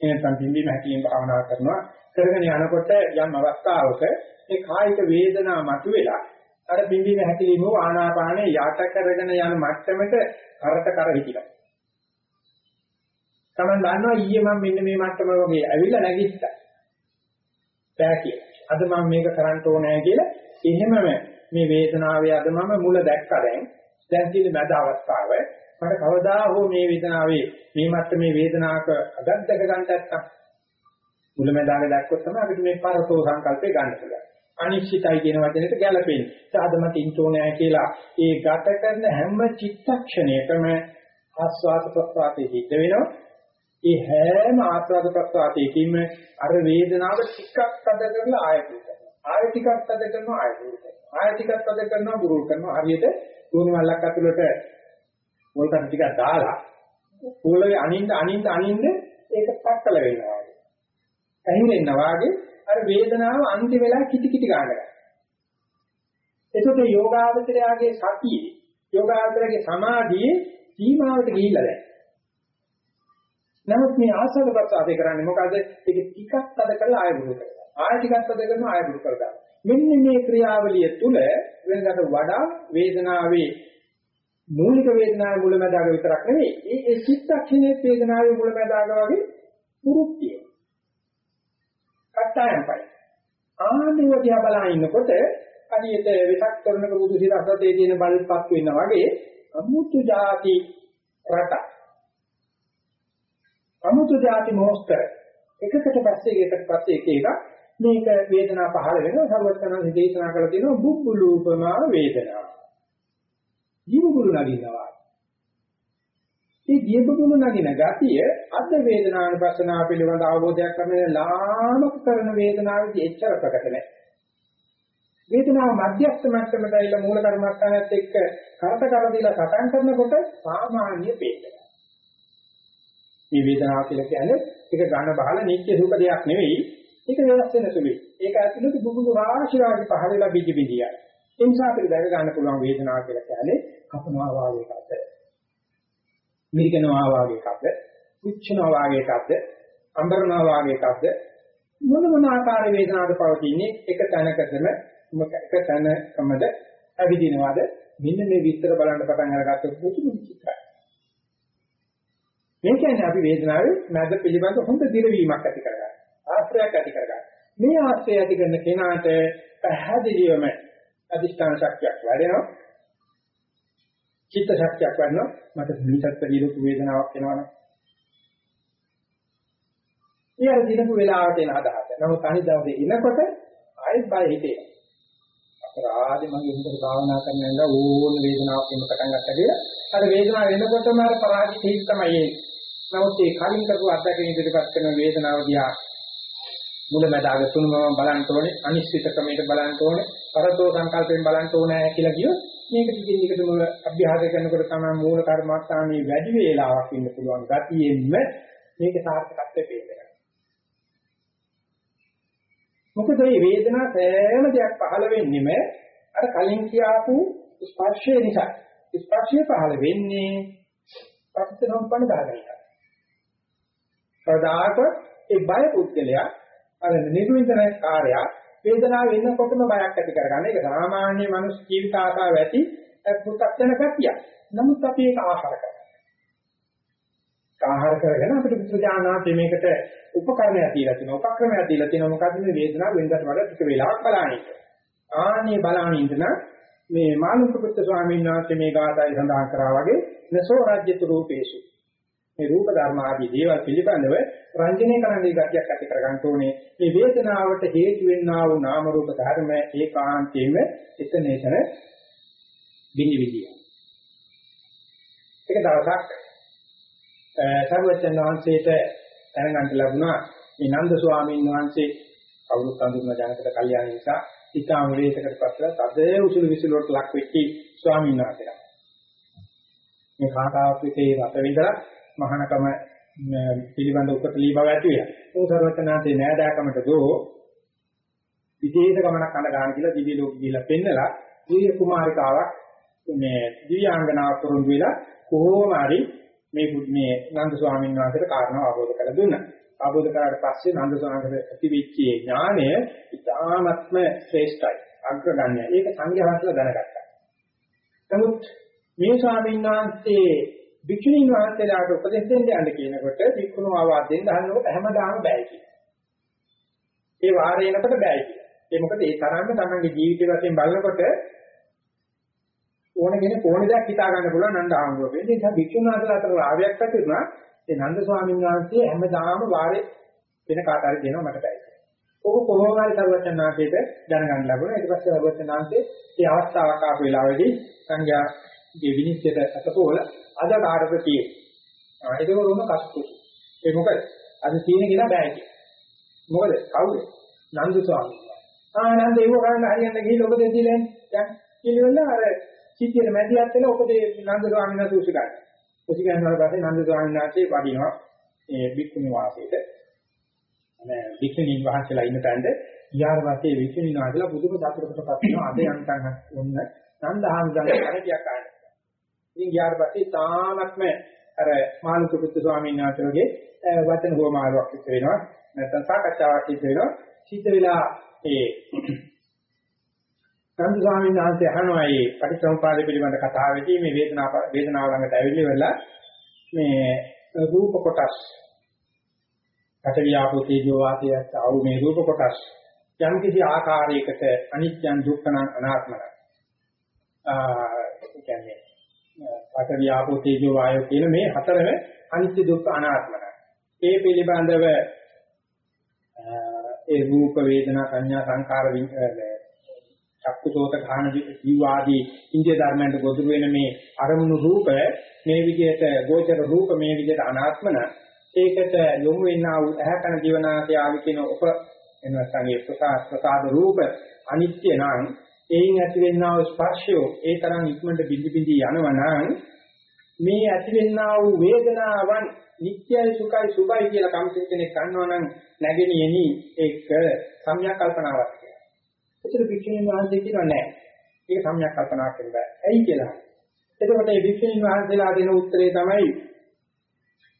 එනසම් පිම්බීම හැකියෙන් භාවනාව කරනවා. කරගෙන යනකොට යම් අවස්ථාවක ඒ කායික වේදනා මතුවෙලා අර පිම්බීම හැකිලිම ආනාපානේ යට කරගෙන යන මට්ටමට කරට කර හිතිලා. Taman දන්නවා ඊයේ මම මෙන්න මේ මට්ටම වගේ ඇවිල්ලා නැගිට්ටා. බෑ කියලා. අද මම මේක කරන්න ඕනේ කියලා එහෙමම මේ වේදනාවේ අද මම මුල දැක්කා දැන්. දැන් තියෙන මැද අවස්ථාව මට කවදා හෝ මේ වේදනාවේ මේ මට්ටමේ වේදනාවක අදක් දැක ගන්න නැත්තම් මුල මැදාගේ දැක්කොත් තමයි අපිට මේ පරතෝ සංකල්පේ ගන්න පුළුවන්. අනිශ්චිතයි කියන වචනෙට ගැලපෙන්නේ. සාදමත් ඉන්ටෝනෑ කියලා ඒ ගත කරන හැම චිත්තක්ෂණයකම ආස්වාද ප්‍රසආතේ සිද්ධ වෙනවා. ඒ හැම ආස්වාද ප්‍රසආතයකින්ම අර වේදනාව ටිකක් අද කරලා ආයත කරනවා. ආය ටිකක් අද කරනවා ආයත කරනවා. ආය ටිකක් අද කරනවා බුරුල් කරනවා. හරියට තුනි මල්ලක් ඇතුළට මොල්කන් ටිකක් දාලා පොළවේ අනින්න අනින්න අනින්න ඒක පත්තල වෙනවා. ඇහිරෙන්න වාගේ අර වේදනාව අන්තිම වෙලාව කිටි කිටි ගන්නවා. එතකොට යෝගාවචරයාගේ සතියේ යෝගාවචරයාගේ සමාධියේ සීමාවට ගිහිල්ලා දැන්. නමුත් මේ ආසව ප්‍රසාදේ කරන්නේ මොකද? ඒක ටිකක් අද කරලා ආයෙ දුරු කරනවා. ආයෙ ටිකක් අද කරනවා ආයෙ දුරු කරනවා. මෙන්න මේ ක්‍රියාවලිය තුල වෙනකට වඩා වේදනාවේ මූලික වේදනාවේ මුලැමැදාග විතරක් නෙවෙයි. ඒ ඒ චිත්තක්ෂණයේ වේදනාවේ මුලැමැදාග වගේ පුරුක්තිය. කට්ටායම්පයි. ආනිව දිහා බලන ඉන්නකොට හරියට වෙසක් කරනක බුදු සිරසතේ තියෙන බලපත් වෙනා වගේ අමුතු જાති රට. අමුතු જાති මොස්තර. එකකට පස්සේ එකකට පස්සේ එක එක මේක වේදනා පහළ වෙනවා සර්වඥාන් දේශනා කරලා තියෙනවා බුබ්බුලූපමා වේදනා. ජීවගුරු නගිනවා. මේ ජීවගුරු නගින ගතිය අද වේදනානුපස්සනාව පිළිබඳ අවබෝධයක් කරගෙන ලාමක කරන වේදනාවේදී එච්චර ප්‍රකට නැහැ. වේදනාව මධ්‍යස්ථ මට්ටමට ඇවිල්ලා මූල කර්මස්ථානයත් එක්ක කරත කර දීලා සටන් කරනකොට සාමාන්‍ය වේදනාවක්. මේ වේදනාව කියලා කියන්නේ ඒක ඝන බහල නිත්‍ය සුඛ දෙයක් නෙවෙයි. ඒක වෙනස් වෙන සුළුයි. ඒක ඇතුළත බුබුලු රාශි රාශි පහළලා බිජ බිජියයි. ඒ නිසා අපිට දැක ගන්න පුළුවන් වේදනාව කියලා කියන්නේ කපනවා වාගේ එකක්. මිරිකනවා වාගේ එකක්ද, පුච්චනවා වාගේ එකක්ද, අඹරනවා වාගේ එකක්ද මොන මොන ආකාර වේදනාවද පවතින්නේ එක තැනකදම එක තැනකමද අවිදිනවද මෙන්න මේ විස්තර බලන්න පටන් අරගත්තොත් පුදුම විචිත්‍රයි. මේ කියන්නේ අපි වේදනාවේ මැද පිළිබඳ හොඳ දිරවීමක් ඇති කරගන්න. ආශ්‍රයයක් ඇති කරගන්න. මේ ආශ්‍රය ඇති කරන කෙනාට පැහැදිලිවම අධිෂ්ඨාන ශක්තියක් වැඩෙනවා. චිත්ත ශක්තියක් වැඩෙනවා. මට නිතරම විරුද්ධ වේදනාවක් එනවනේ. ඊයර දිනපු වෙලාවට එන අදහස. නමුත් අනිත් දවසේ ඉනකොට ආයෙත් බය හිතේ. අපරාධේ මගේ උන්ට භාවනා කරන්න යනවා ඕන වේදනාවක් එන්න පටන් ගත්තා කියලා. අර වේදනාව එනකොටම අර පරාජිත හිත් තමයි එන්නේ. නමුත් ඒ කලින් කරපු අත්දැකීම් ඉදිරිපත් කරන වේදනාව දිහා මුලමදාග තුනම බලන්න ඕනේ අනිශ්චිත ක්‍රමයට බලන්න ඕනේ පරතෝ සංකල්පයෙන් බලන්න ඕනේ කියලා කියොත් මේක දිගින් දිගට මුල අභ්‍යාස කරනකොට තමයි මූල කර්මස්ථානයේ වැඩි වේලාවක් ඉන්න පුළුවන් ගතියෙන්න මේක සාර්ථකත්වයේ පේනවා මොකද මේ වේදනා සෑම දෙයක් පහළ වෙන්නෙම අර කලින් කියාපු ස්පර්ශය නිසා. ස්පර්ශය පහළ වෙන්නේ පටිච්චසමුප්පන්න දාගනික. සදාක ඒ බය පුද්ගලයා අර නිර්වින්දන කාර්යය වේදනාව වෙනකොටම බයක් ඇති කරගන්න. ඒක සාමාන්‍ය මනුස්ස ජීවිත ආකාර ඇති පු탁ජන ගතිය. නමුත් අපි ඒක ආහාර කරනවා. ආහාර කරගෙන අපිට පුත්‍රජානාතේ මේකට උපකරණයක් දීලා තියෙනවා. උපක්‍රමයක් දීලා තියෙනවා. මොකද්ද මේ වේදනාව වෙනදට වඩා ටික වෙලාවක් බලන්නේ. ආනේ බලන ඉඳන මේ මානුක පුත්‍ර ස්වාමීන් වහන්සේ මේ ගාථායි සඳහන් කරා වගේ නසෝ රාජ්‍යතු රූපේසු. මේ රූප ධර්ම ආදී දේවල් පිළිබඳව රංජනය කරන්නයි ගතියක් ඇති කරගන්න ඕනේ. මේ වේදනාවට හේතු වෙන්නා වූ නාම රූප ධර්ම ඒකාන්තයෙන්ම එතන එතන බිනි විදිය. එක දවසක් සර්වචන් වහන්සේට දැනගන්න ලැබුණා මේ නන්ද ස්වාමීන් වහන්සේ කවුරුත් අඳුරන ජනකට කල්යාණ නිසා ඊටාම වේතකට පස්සලා තද උසුළු විසුළුවට ලක් වෙච්ච ස්වාමීන් වහන්සේලා. මේ කාකාවක් විසේ රට විඳලා මහානකම පිළිබඳ උපතලී බව ඇති වෙලා. ਉਹ සර්වචනාන්තේ නෑදෑකමට දෝ විදේශ ගමනක් අඳ ගන්න කියලා දිවි ලෝක ගිහිලා පෙන්නලා දිව්‍ය කුමාරිකාවක් මේ දිව්‍යාංගනාවක් වරුන් වෙලා කොහොම හරි මේ මේ නන්ද ස්වාමීන් වහන්සේට කාරණා අවබෝධ කරලා දුන්නා. අවබෝධ කරාට පස්සේ නන්ද ස්වාමීන් ඇතිවෙච්ච ඥානය ඉතාමත්ම ශ්‍රේෂ්ඨයි. අග්‍රගණ්‍යයි. ඒක සංඝයා වහන්සේලා දැනගත්තා. නමුත් මේ ස්වාමීන් වහන්සේ භික්ෂුණීන් වහන්සේලාට උපදෙස් දෙන්න යන්න කියනකොට භික්ෂුණෝ ආවාද දෙන්න හන්නකොට හැමදාම බෑ කියනවා. ඒ වාරේනකොට බෑ කියනවා. ඒ මොකද ඒ තරම්ම තමන්ගේ ජීවිතය වශයෙන් බලනකොට ඕන කෙනෙක් ඕන දෙයක් හිතා ගන්න පුළුවන් නන්ද ආමතුරු. ඒ නිසා භික්ෂුණාසල අතර රාවයක් ඇති වුණා. ඒ නන්ද ස්වාමීන් වහන්සේ හැමදාම වාරේ වෙන කාට හරි දෙනවා මට බැයි. ඔක කොහොම හරි සර්වචනාංශයට දැනගන්න ලැබුණා. ඊට පස්සේ සර්වචනාංශේ මේ අවස්ථාවක් ආපු වෙලාවේදී සංඝයාගේ විනිශ්චයට අතපොල අද කාටද තියෙන්නේ. ඒක වරුණ කස්තු. ඒ මොකද? අද තියෙන කියලා බෑ කිය. මොකද? කවුද? නන්ද ස්වාමීන් වහන්සේ. ආ නන්ද ඒව කරන්න හරියන්න ගිහින් ඔබ දෙදීලා යන්න. කියලා අර සිටියේ මැදිහත් වෙලා උපදේ නන්ද ස්වාමීන් වහන්සේ උසි ගන්න. උසි ගන්නාට පස්සේ නන්ද ස්වාමීන් වහන්සේ වඩිනවා මේ බික්කුණි වාසයට. මේ බික්කුණින් වහන්සේලා ඉන්න තැනට ඊයාර වාසේ බික්කුණින් වහන්සේලා බුදුම සතුටකටපත් වෙනවා. අද යන්තම් ඔන්න නන්දහාම ගන්න කණියක් ආන. ඉතින් ඊයාර පස්සේ තානත්ම අර මානුක පුත්තු ස්වාමීන් වහන්සේ වගේ වචන හුවමාරුවක් සිද්ධ වෙනවා. නැත්නම් සාකච්ඡාවක් සිද්ධ වෙනවා. සිද්ධ වෙලා ඒ සම්දු ස්වාමීන් වහන්සේ අහනවා මේ පටිච්චසමුපාද පිළිබඳ කතාවේදී මේ වේදනාව වේදනාව ළඟට ඇවිල්ලි වෙලා මේ රූප කොටස් පටවියාපෝ තේජෝ වාතයත් ආව මේ රූප කොටස් යම් කිසි ආකාරයකට අනිත්‍යං දුක්ඛං අනාත්මං ආ කියන්නේ පටවියාපෝ තේජෝ වායෝ කියන මේ හතරම අනිත්‍ය දුක්ඛ අනාත්මං ඒ පිළිබඳව ඒ රූප වේදනා සංඥා සංකාර චක්කුසෝත ඝාන ජීවාදී ඉන්දිය ධර්මයන්ට ගොදුරු වෙන මේ අරමුණු රූප මේ විදිහට ගෝචර රූප මේ විදිහට අනාත්මන ඒකට යොමු වෙන්නා වූ ඇහැකන ජීවනාදී ආවි කියන උප එනසංගේ ප්‍රසාද ප්‍රසාද රූප අනිත්‍ය නම් එයින් ඇති වෙන්නා වූ ස්පර්ශය ඒ තරම් ඉක්මනට බිඳි බිඳි යනවනම් මේ ඇති වෙන්නා වූ වේදනාවන් නිට්ටයයි සුඛයි සුභයි කියලා කම්පිත කෙනෙක් ගන්නවා නම් නැගෙනියනි ඒක සම්‍යක් කල්පනාවක් එතන භික්ෂුණීන් වහන්සේ කියනවා නෑ. ඒක සම්‍යක් කල්පනා කරන්න බෑ. ඇයි කියලා. එතකොට මේ භික්ෂුණීන් වහන්සේලා දෙන උත්තරේ තමයි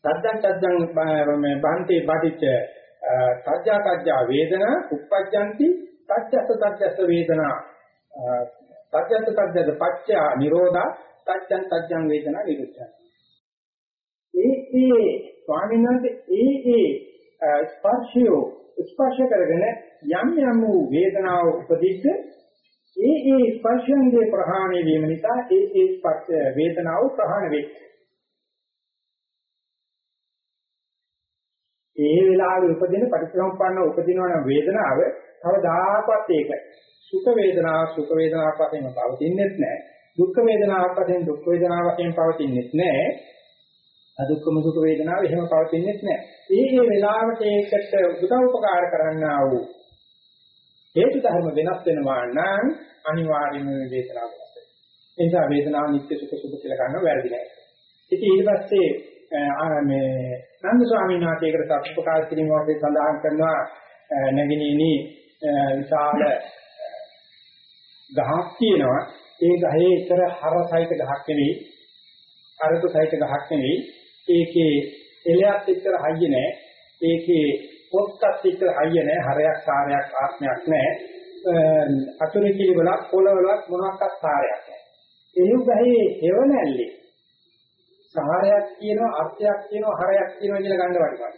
තද්දන් තද්දන් මේ බන්තේ පටිච්ච සත්‍යා සත්‍යා වේදනා උප්පජ්ජಂತಿ සත්‍යස්ස සත්‍යස්ස වේදනා සත්‍යස්ස සත්‍යස්ස පච්චය නිරෝධා සත්‍යං සත්‍යං වේදනා නිරුද්ධයි ඒ ඒ ස්වාමීන් වහන්සේ ඒ ඒ ස්පර්ශය ස්පර්ශ කරගෙන යම් යම් වූ වේදනාව උපදිද්ද ඒ ඒ ස්පර්ශයන්ගේ ප්‍රහාණය වීම නිසා ඒ ඒ ස්පර්ශ වේදනාව ප්‍රහාණය වේ. ඒ වෙලාවේ උපදින පරිසම්පන්න උපදිනවන වේදනාව කවදාකවත් ඒක සුඛ වේදනාව සුඛ වේදනාවක් වශයෙන් පවතින්නේ නැහැ. දුක්ඛ වේදනාවක් වශයෙන් දුක් වේදනාවක් වශයෙන් පවතින්නේ නැහැ. අදුක්කම සුඛ වේදනාව එහෙම පවතින්නේ නැහැ. ඒ ඒ වෙලාවට ඒකට උදව් උපකාර කරන්නා වූ හේතු ධර්ම වෙනස් වෙනවා නම් අනිවාර්යයෙන්ම වේදනාව වෙනස් වෙනවා. ඒ නිසා වේදනාව නිත්‍ය සුඛ සුඛ කියලා ගන්න වැරදි නෑ. ඉතින් ඊට පස්සේ මේ නන්ද ස්වාමීන් වහන්සේකට සත්පකාශ කිරීම වගේ සඳහන් කරනවා නැගිනීනි විශාල ගහක් තියෙනවා. ඒ ගහේ ඉතර හරසයිත ගහක් නෙවෙයි. අරතු සහිත ගහක් නෙවෙයි. ඒකේ එලයක් ඉතර හයිය නෑ. ඒකේ පොත්තක් එක්ක හයිය නැහැ හරයක් සාරයක් ආත්මයක් නැහැ අතුරු කිලිවලක් පොළවලක් මොනවාක්වත් සාරයක් නැහැ එහෙම ගහේ හේවණැල්ලේ සාරයක් කියනවා අර්ථයක් කියනවා හරයක් කියනවා කියලා ගන්න වටිනවා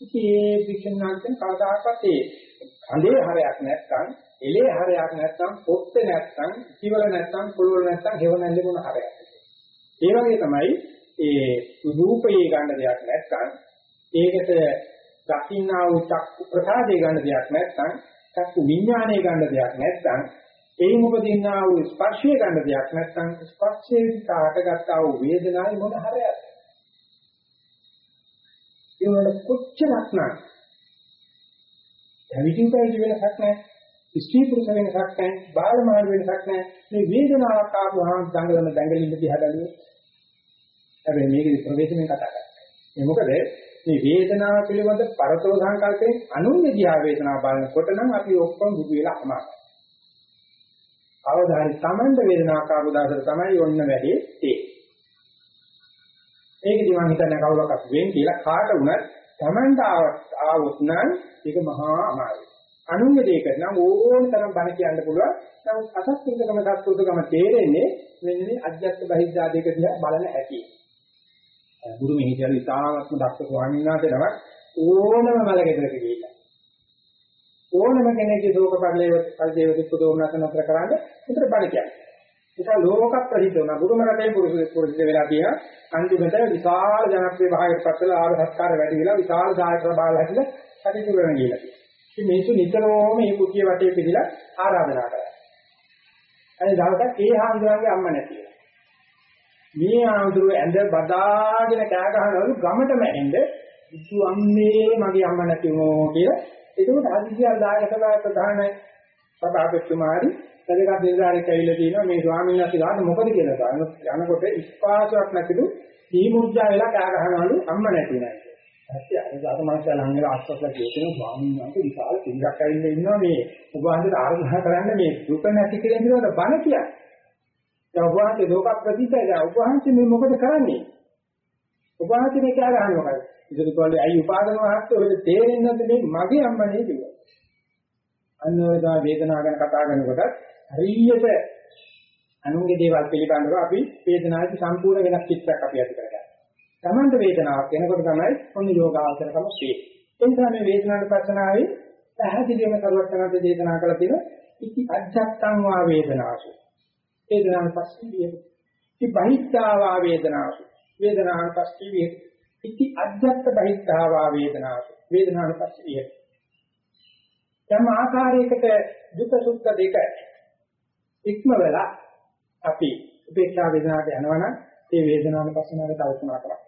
ඉතින් මේ වික්ෂණාන්තෙන් කවදාකවත් ඒ කඳේ හරයක් නැත්නම් එලේ හරයක් නැත්නම් පොත්තේ නැත්නම් කිවල නැත්නම් පොළවල නැත්නම් හේවණැල්ලේ මොන හරයක්. ඒ වගේ තමයි ඒ රූපයේ ගන්න දෙයක් නැත්නම් ඒකට දකින්නා වූ චක්කු ප්‍රසාදේ ගන්න දෙයක් නැත්නම් චක්කු විඥානය ගන්න දෙයක් නැත්නම් එයින් උපදින්නා වූ ස්පර්ශය ගන්න දෙයක් නැත්නම් ස්පර්ශයේ කාටගත්තා වූ වේදනාවේ මොන හරයක්ද ඒ වල කොච්චරක් නම් දැවිතින් පැවිදි වෙනසක් නැහැ. ස්ත්‍රී පුරුෂ වෙනසක් නැහැ බාල මාන වෙනසක් නැහැ මේ වේදනාවක් ආවම දඟලන දඟලින්න දිහා බලුවොත් හැබැයි මේකේ ප්‍රවේශමෙන් කතා කරන්නේ ඒ මොකද මේ වේදනාව පිළිබඳ පරතෝ සංකල්පයෙන් අනුන්ගේ දිහා වේදනාව බලනකොට නම් අපි ඔක්කොම බුදු වෙලා අමාරුයි. අවදාහරි Tamanda වේදනාවක් ආපු දාසර තමයි ඔන්න වැඩි තේ. ඒකදී මම හිතන්නේ කවුරක්වත් වෙන් කියලා කාට වුණත් Tamanda ආවොත් නම් ඒක මහා අමාරුයි. අනුන්ගේ දෙයකට නම් ඕන තරම් බණ කියන්න පුළුවන්. නමුත් අසත්පුරුෂකම සත්පුරුෂකම තේරෙන්නේ මෙන්න මේ අධ්‍යාත්ම බහිද්ධා දෙක දිහා බලන හැටි. ගුරු මෙහිදල් ඉතාමත්ම දක්ෂ ස්වාමීන් වහන්සේ නමක් ඕනම මලගෙදරක ගිහිල්ලා ඕනම කෙනෙක්ගේ ශෝක පරිලේව පරිදේව දුක් දෝමනස නතර කරාද විතර බණ කියන්නේ. ඒක ලෝක ප්‍රසිද්ධ වුණා. ගුරුම රටේ පුරුදු පුරුදු වෙලා තියෙන අන්තිමට විශාල ජනප්‍රිය භාවයට පත් වෙලා ආර සත්කාර වැඩි වෙලා විශාල සායක සභාවල හැදිලා කටයුතු කරන ගියලා. ඉතින් මේසු නිතරම මේ කුටිය වටේ පිළිලා ආරාධනා කරා. අනේ දවසක් ඒ හාමුදුරන්ගේ අම්ම නැතිව. මේ ආඳුර ඇඳ බදාගෙන කෑ ගහනවලු ගමටම ඇහෙන්න ඉතු අම්මේ මගේ අම්ම නැති වුණෝ කියලා ඒකෝට හදිසියල් දායක සභාව ප්‍රධාන සභාපතිතුමාරි වැඩකට නිලධාරියෙක් ඇවිල්ලා තියෙනවා මේ ස්වාමීන් වහන්සේ ගාන මොකද කියලා බලන යනකොට ඉස්පාසාවක් නැතිලු දීමුර්ජා වෙලා කෑ ගහනවලු අම්ම නැති නයි ඇත්තට අර මාසය ළඟ ආස්වාදලා කියන ස්වාමීන් වහන්සේ විශාල පිළිගක් ඇවිල්ලා ඉන්නවා මේ ඔබ වහන්සේට ආරාධනා කරන්න මේ දුක නැති කියලා කියනකොට බණ කියන්නේ දැන් ඔබ වහන්සේ ලෝක ප්‍රතිසය දැන් ඔබ වහන්සේ මේ මොකද කරන්නේ? ඔබ වහන්සේ මේ කියලා ගහන්නේ මොකද? ඉතින් කොල්ලේ අයි උපාදන මහත්තයෝ ඔය තේරෙන්නේ නැද්ද මේ මගේ අම්මනේ කිව්වා. අන්න ඔය දා වේදනාව ගැන කතා කරනකොට හරියට අනුන්ගේ දේවල් පිළිබඳව අපි වේදනාවේ සම්පූර්ණ වෙනස් චිත්තයක් අපි ඇති කරගන්නවා. තමන්ට වේදනාවක් එනකොට තමයි ඔන්න යෝගාවචරකම ශ්‍රේ. ඒ නිසා මේ වේදනාවට පස්සනාවේ පැහැදිලිවම කරුවක් කරන දේශනා කළ තියෙන ඉති අජත්තං වා වේදනාසු වේදනාවන් පස්සේ විහෙත. ඉති බහිද්ධාවා වේදනාසු. වේදනාවන් පස්සේ විහෙත. ඉති අජ්ජත් බහිද්ධාවා වේදනාසු. වේදනාවන් පස්සේ විහෙත. යම් ආකාරයකට දුක සුඛ දෙක ඉක්ම වෙලා අපි උපේක්ෂා වේදනාවට යනවනම් ඒ වේදනාවන් පස්සනාවේ කල්පනා කරක් වෙනවා.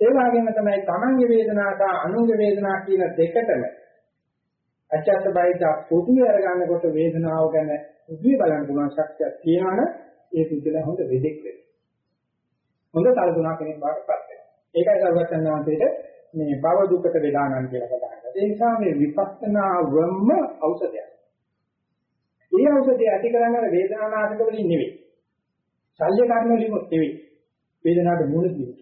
ඒ වගේම තමයි තමන්ගේ වේදනාව සහ අනුන්ගේ වේදනාව කියන දෙකටම අජත්ත බයිදා පොදුවේ අරගන්නකොට වේදනාව ගැන උදේ බලන්න පුළුවන් ශක්තියක් තියෙනවනේ ඒ පුද්ගලයා හොඳ වෙදෙක් වෙනවා. හොඳ තලතුණා කෙනෙක් බවට පත් වෙනවා. ඒකයි සර්වඥාන්තයේට මේ භව දුකට වේදානන් කියලා කතා කරන්නේ. ඒ නිසා මේ විපස්සනාවම ඖෂධයක්. මේ ඖෂධය ඇති කරගන්න වේදනානාශක වලින් නෙවෙයි. ශල්‍ය කර්ම වලින් නෙවෙයි. වේදනාවට මුහුණ දෙන්නේ.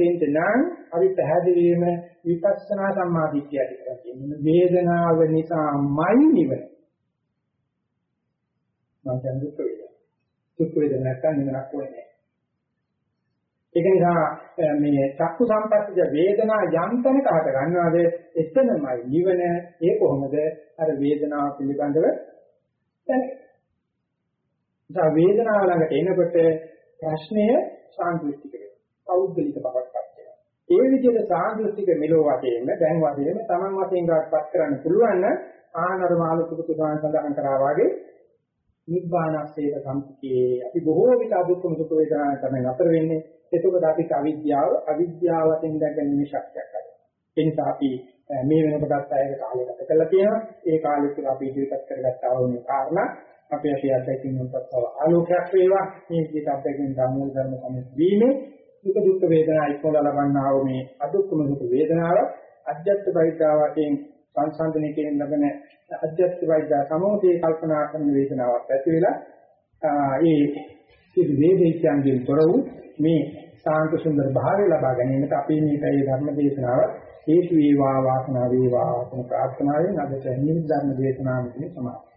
ඒ මුහුණ දෙන්න නම් අපි පැහැදිලිවම විපස්සනා සම්මාදිට්ඨිය ඇති කරගන්න. වේදනාව නිසාමයි නිවන. මම කියන්නේ දුක් වේදනා. දුක් වේදනා නැත්නම් නිවනක් වෙන්නේ ඒක නිසා මේ චක්කු සම්පස්සජ වේදනා යන්තන කාට ගන්නවද එතනමයි නිවන ඒ කොහොමද අර වේදනාව පිළිබඳව දැනෙන්නේ වේදනාව ළඟට එනකොට ප්‍රශ්නය සාන්දෘෂ්ටික වෙනවා පෞද්ගලික බවක්පත් වෙනවා ඒ විදිහට සාන්දෘෂ්ටික මෙලෝ වශයෙන්ම දැන් වශයෙන්ම Taman වශයෙන් ගන්නපත් කරන්න පුළුවන් නම් ආනර මාළුකුතු සාන් සඳහන් කරා වගේ නිබ්බානස්සේක සම්පතියේ අපි බොහෝ විට අදුක්කම සුඛ වේදනා තමයි අතර වෙන්නේ එතකොට අපිට අවිද්‍යාව අවිද්‍යාවෙන් දැකගැනීමේ ශක්තියක් ලැබෙනවා. ඒ නිසා අපි මේ වෙනකොටත් අයක කාලය ගත කරලා තියෙනවා. ඒ කාලෙ තුල අපි ඉදිරිපත් කරගත්තා වූ මේ කාරණා අපේ අපි අත්දැකීම් වලට ආලෝකයක් වේවා. මේ විදිහට අත්දැකීම් ධර්මෝල් ධර්ම සම්පූර්ණ වීමේ දුක දුක් වේදනා ඉක්මවල ලබන්නා වූ මේ අදුක්කම දුක් වේදනාව අධ්‍යාත්ම බයිද්දා වශයෙන් සංසන්දනයේ කියන ලබන අධ්‍යාත්ම බයිද්දා සමෝධේ කල්පනා කරන වේදනාවක් ඇති වෙලා ඒ සිදු වේදිකයන්ගෙන් තොර වූ මේ සාන්ත සුන්දර භාවය ලබා ගැනීමට අපි මේ ධර්ම දේශනාව හේතු වේවා වාසනාව වේවා කියන ප්‍රාර්ථනාවෙන් අද තැනින් ධර්ම දේශනාව මෙතන සමාප්ත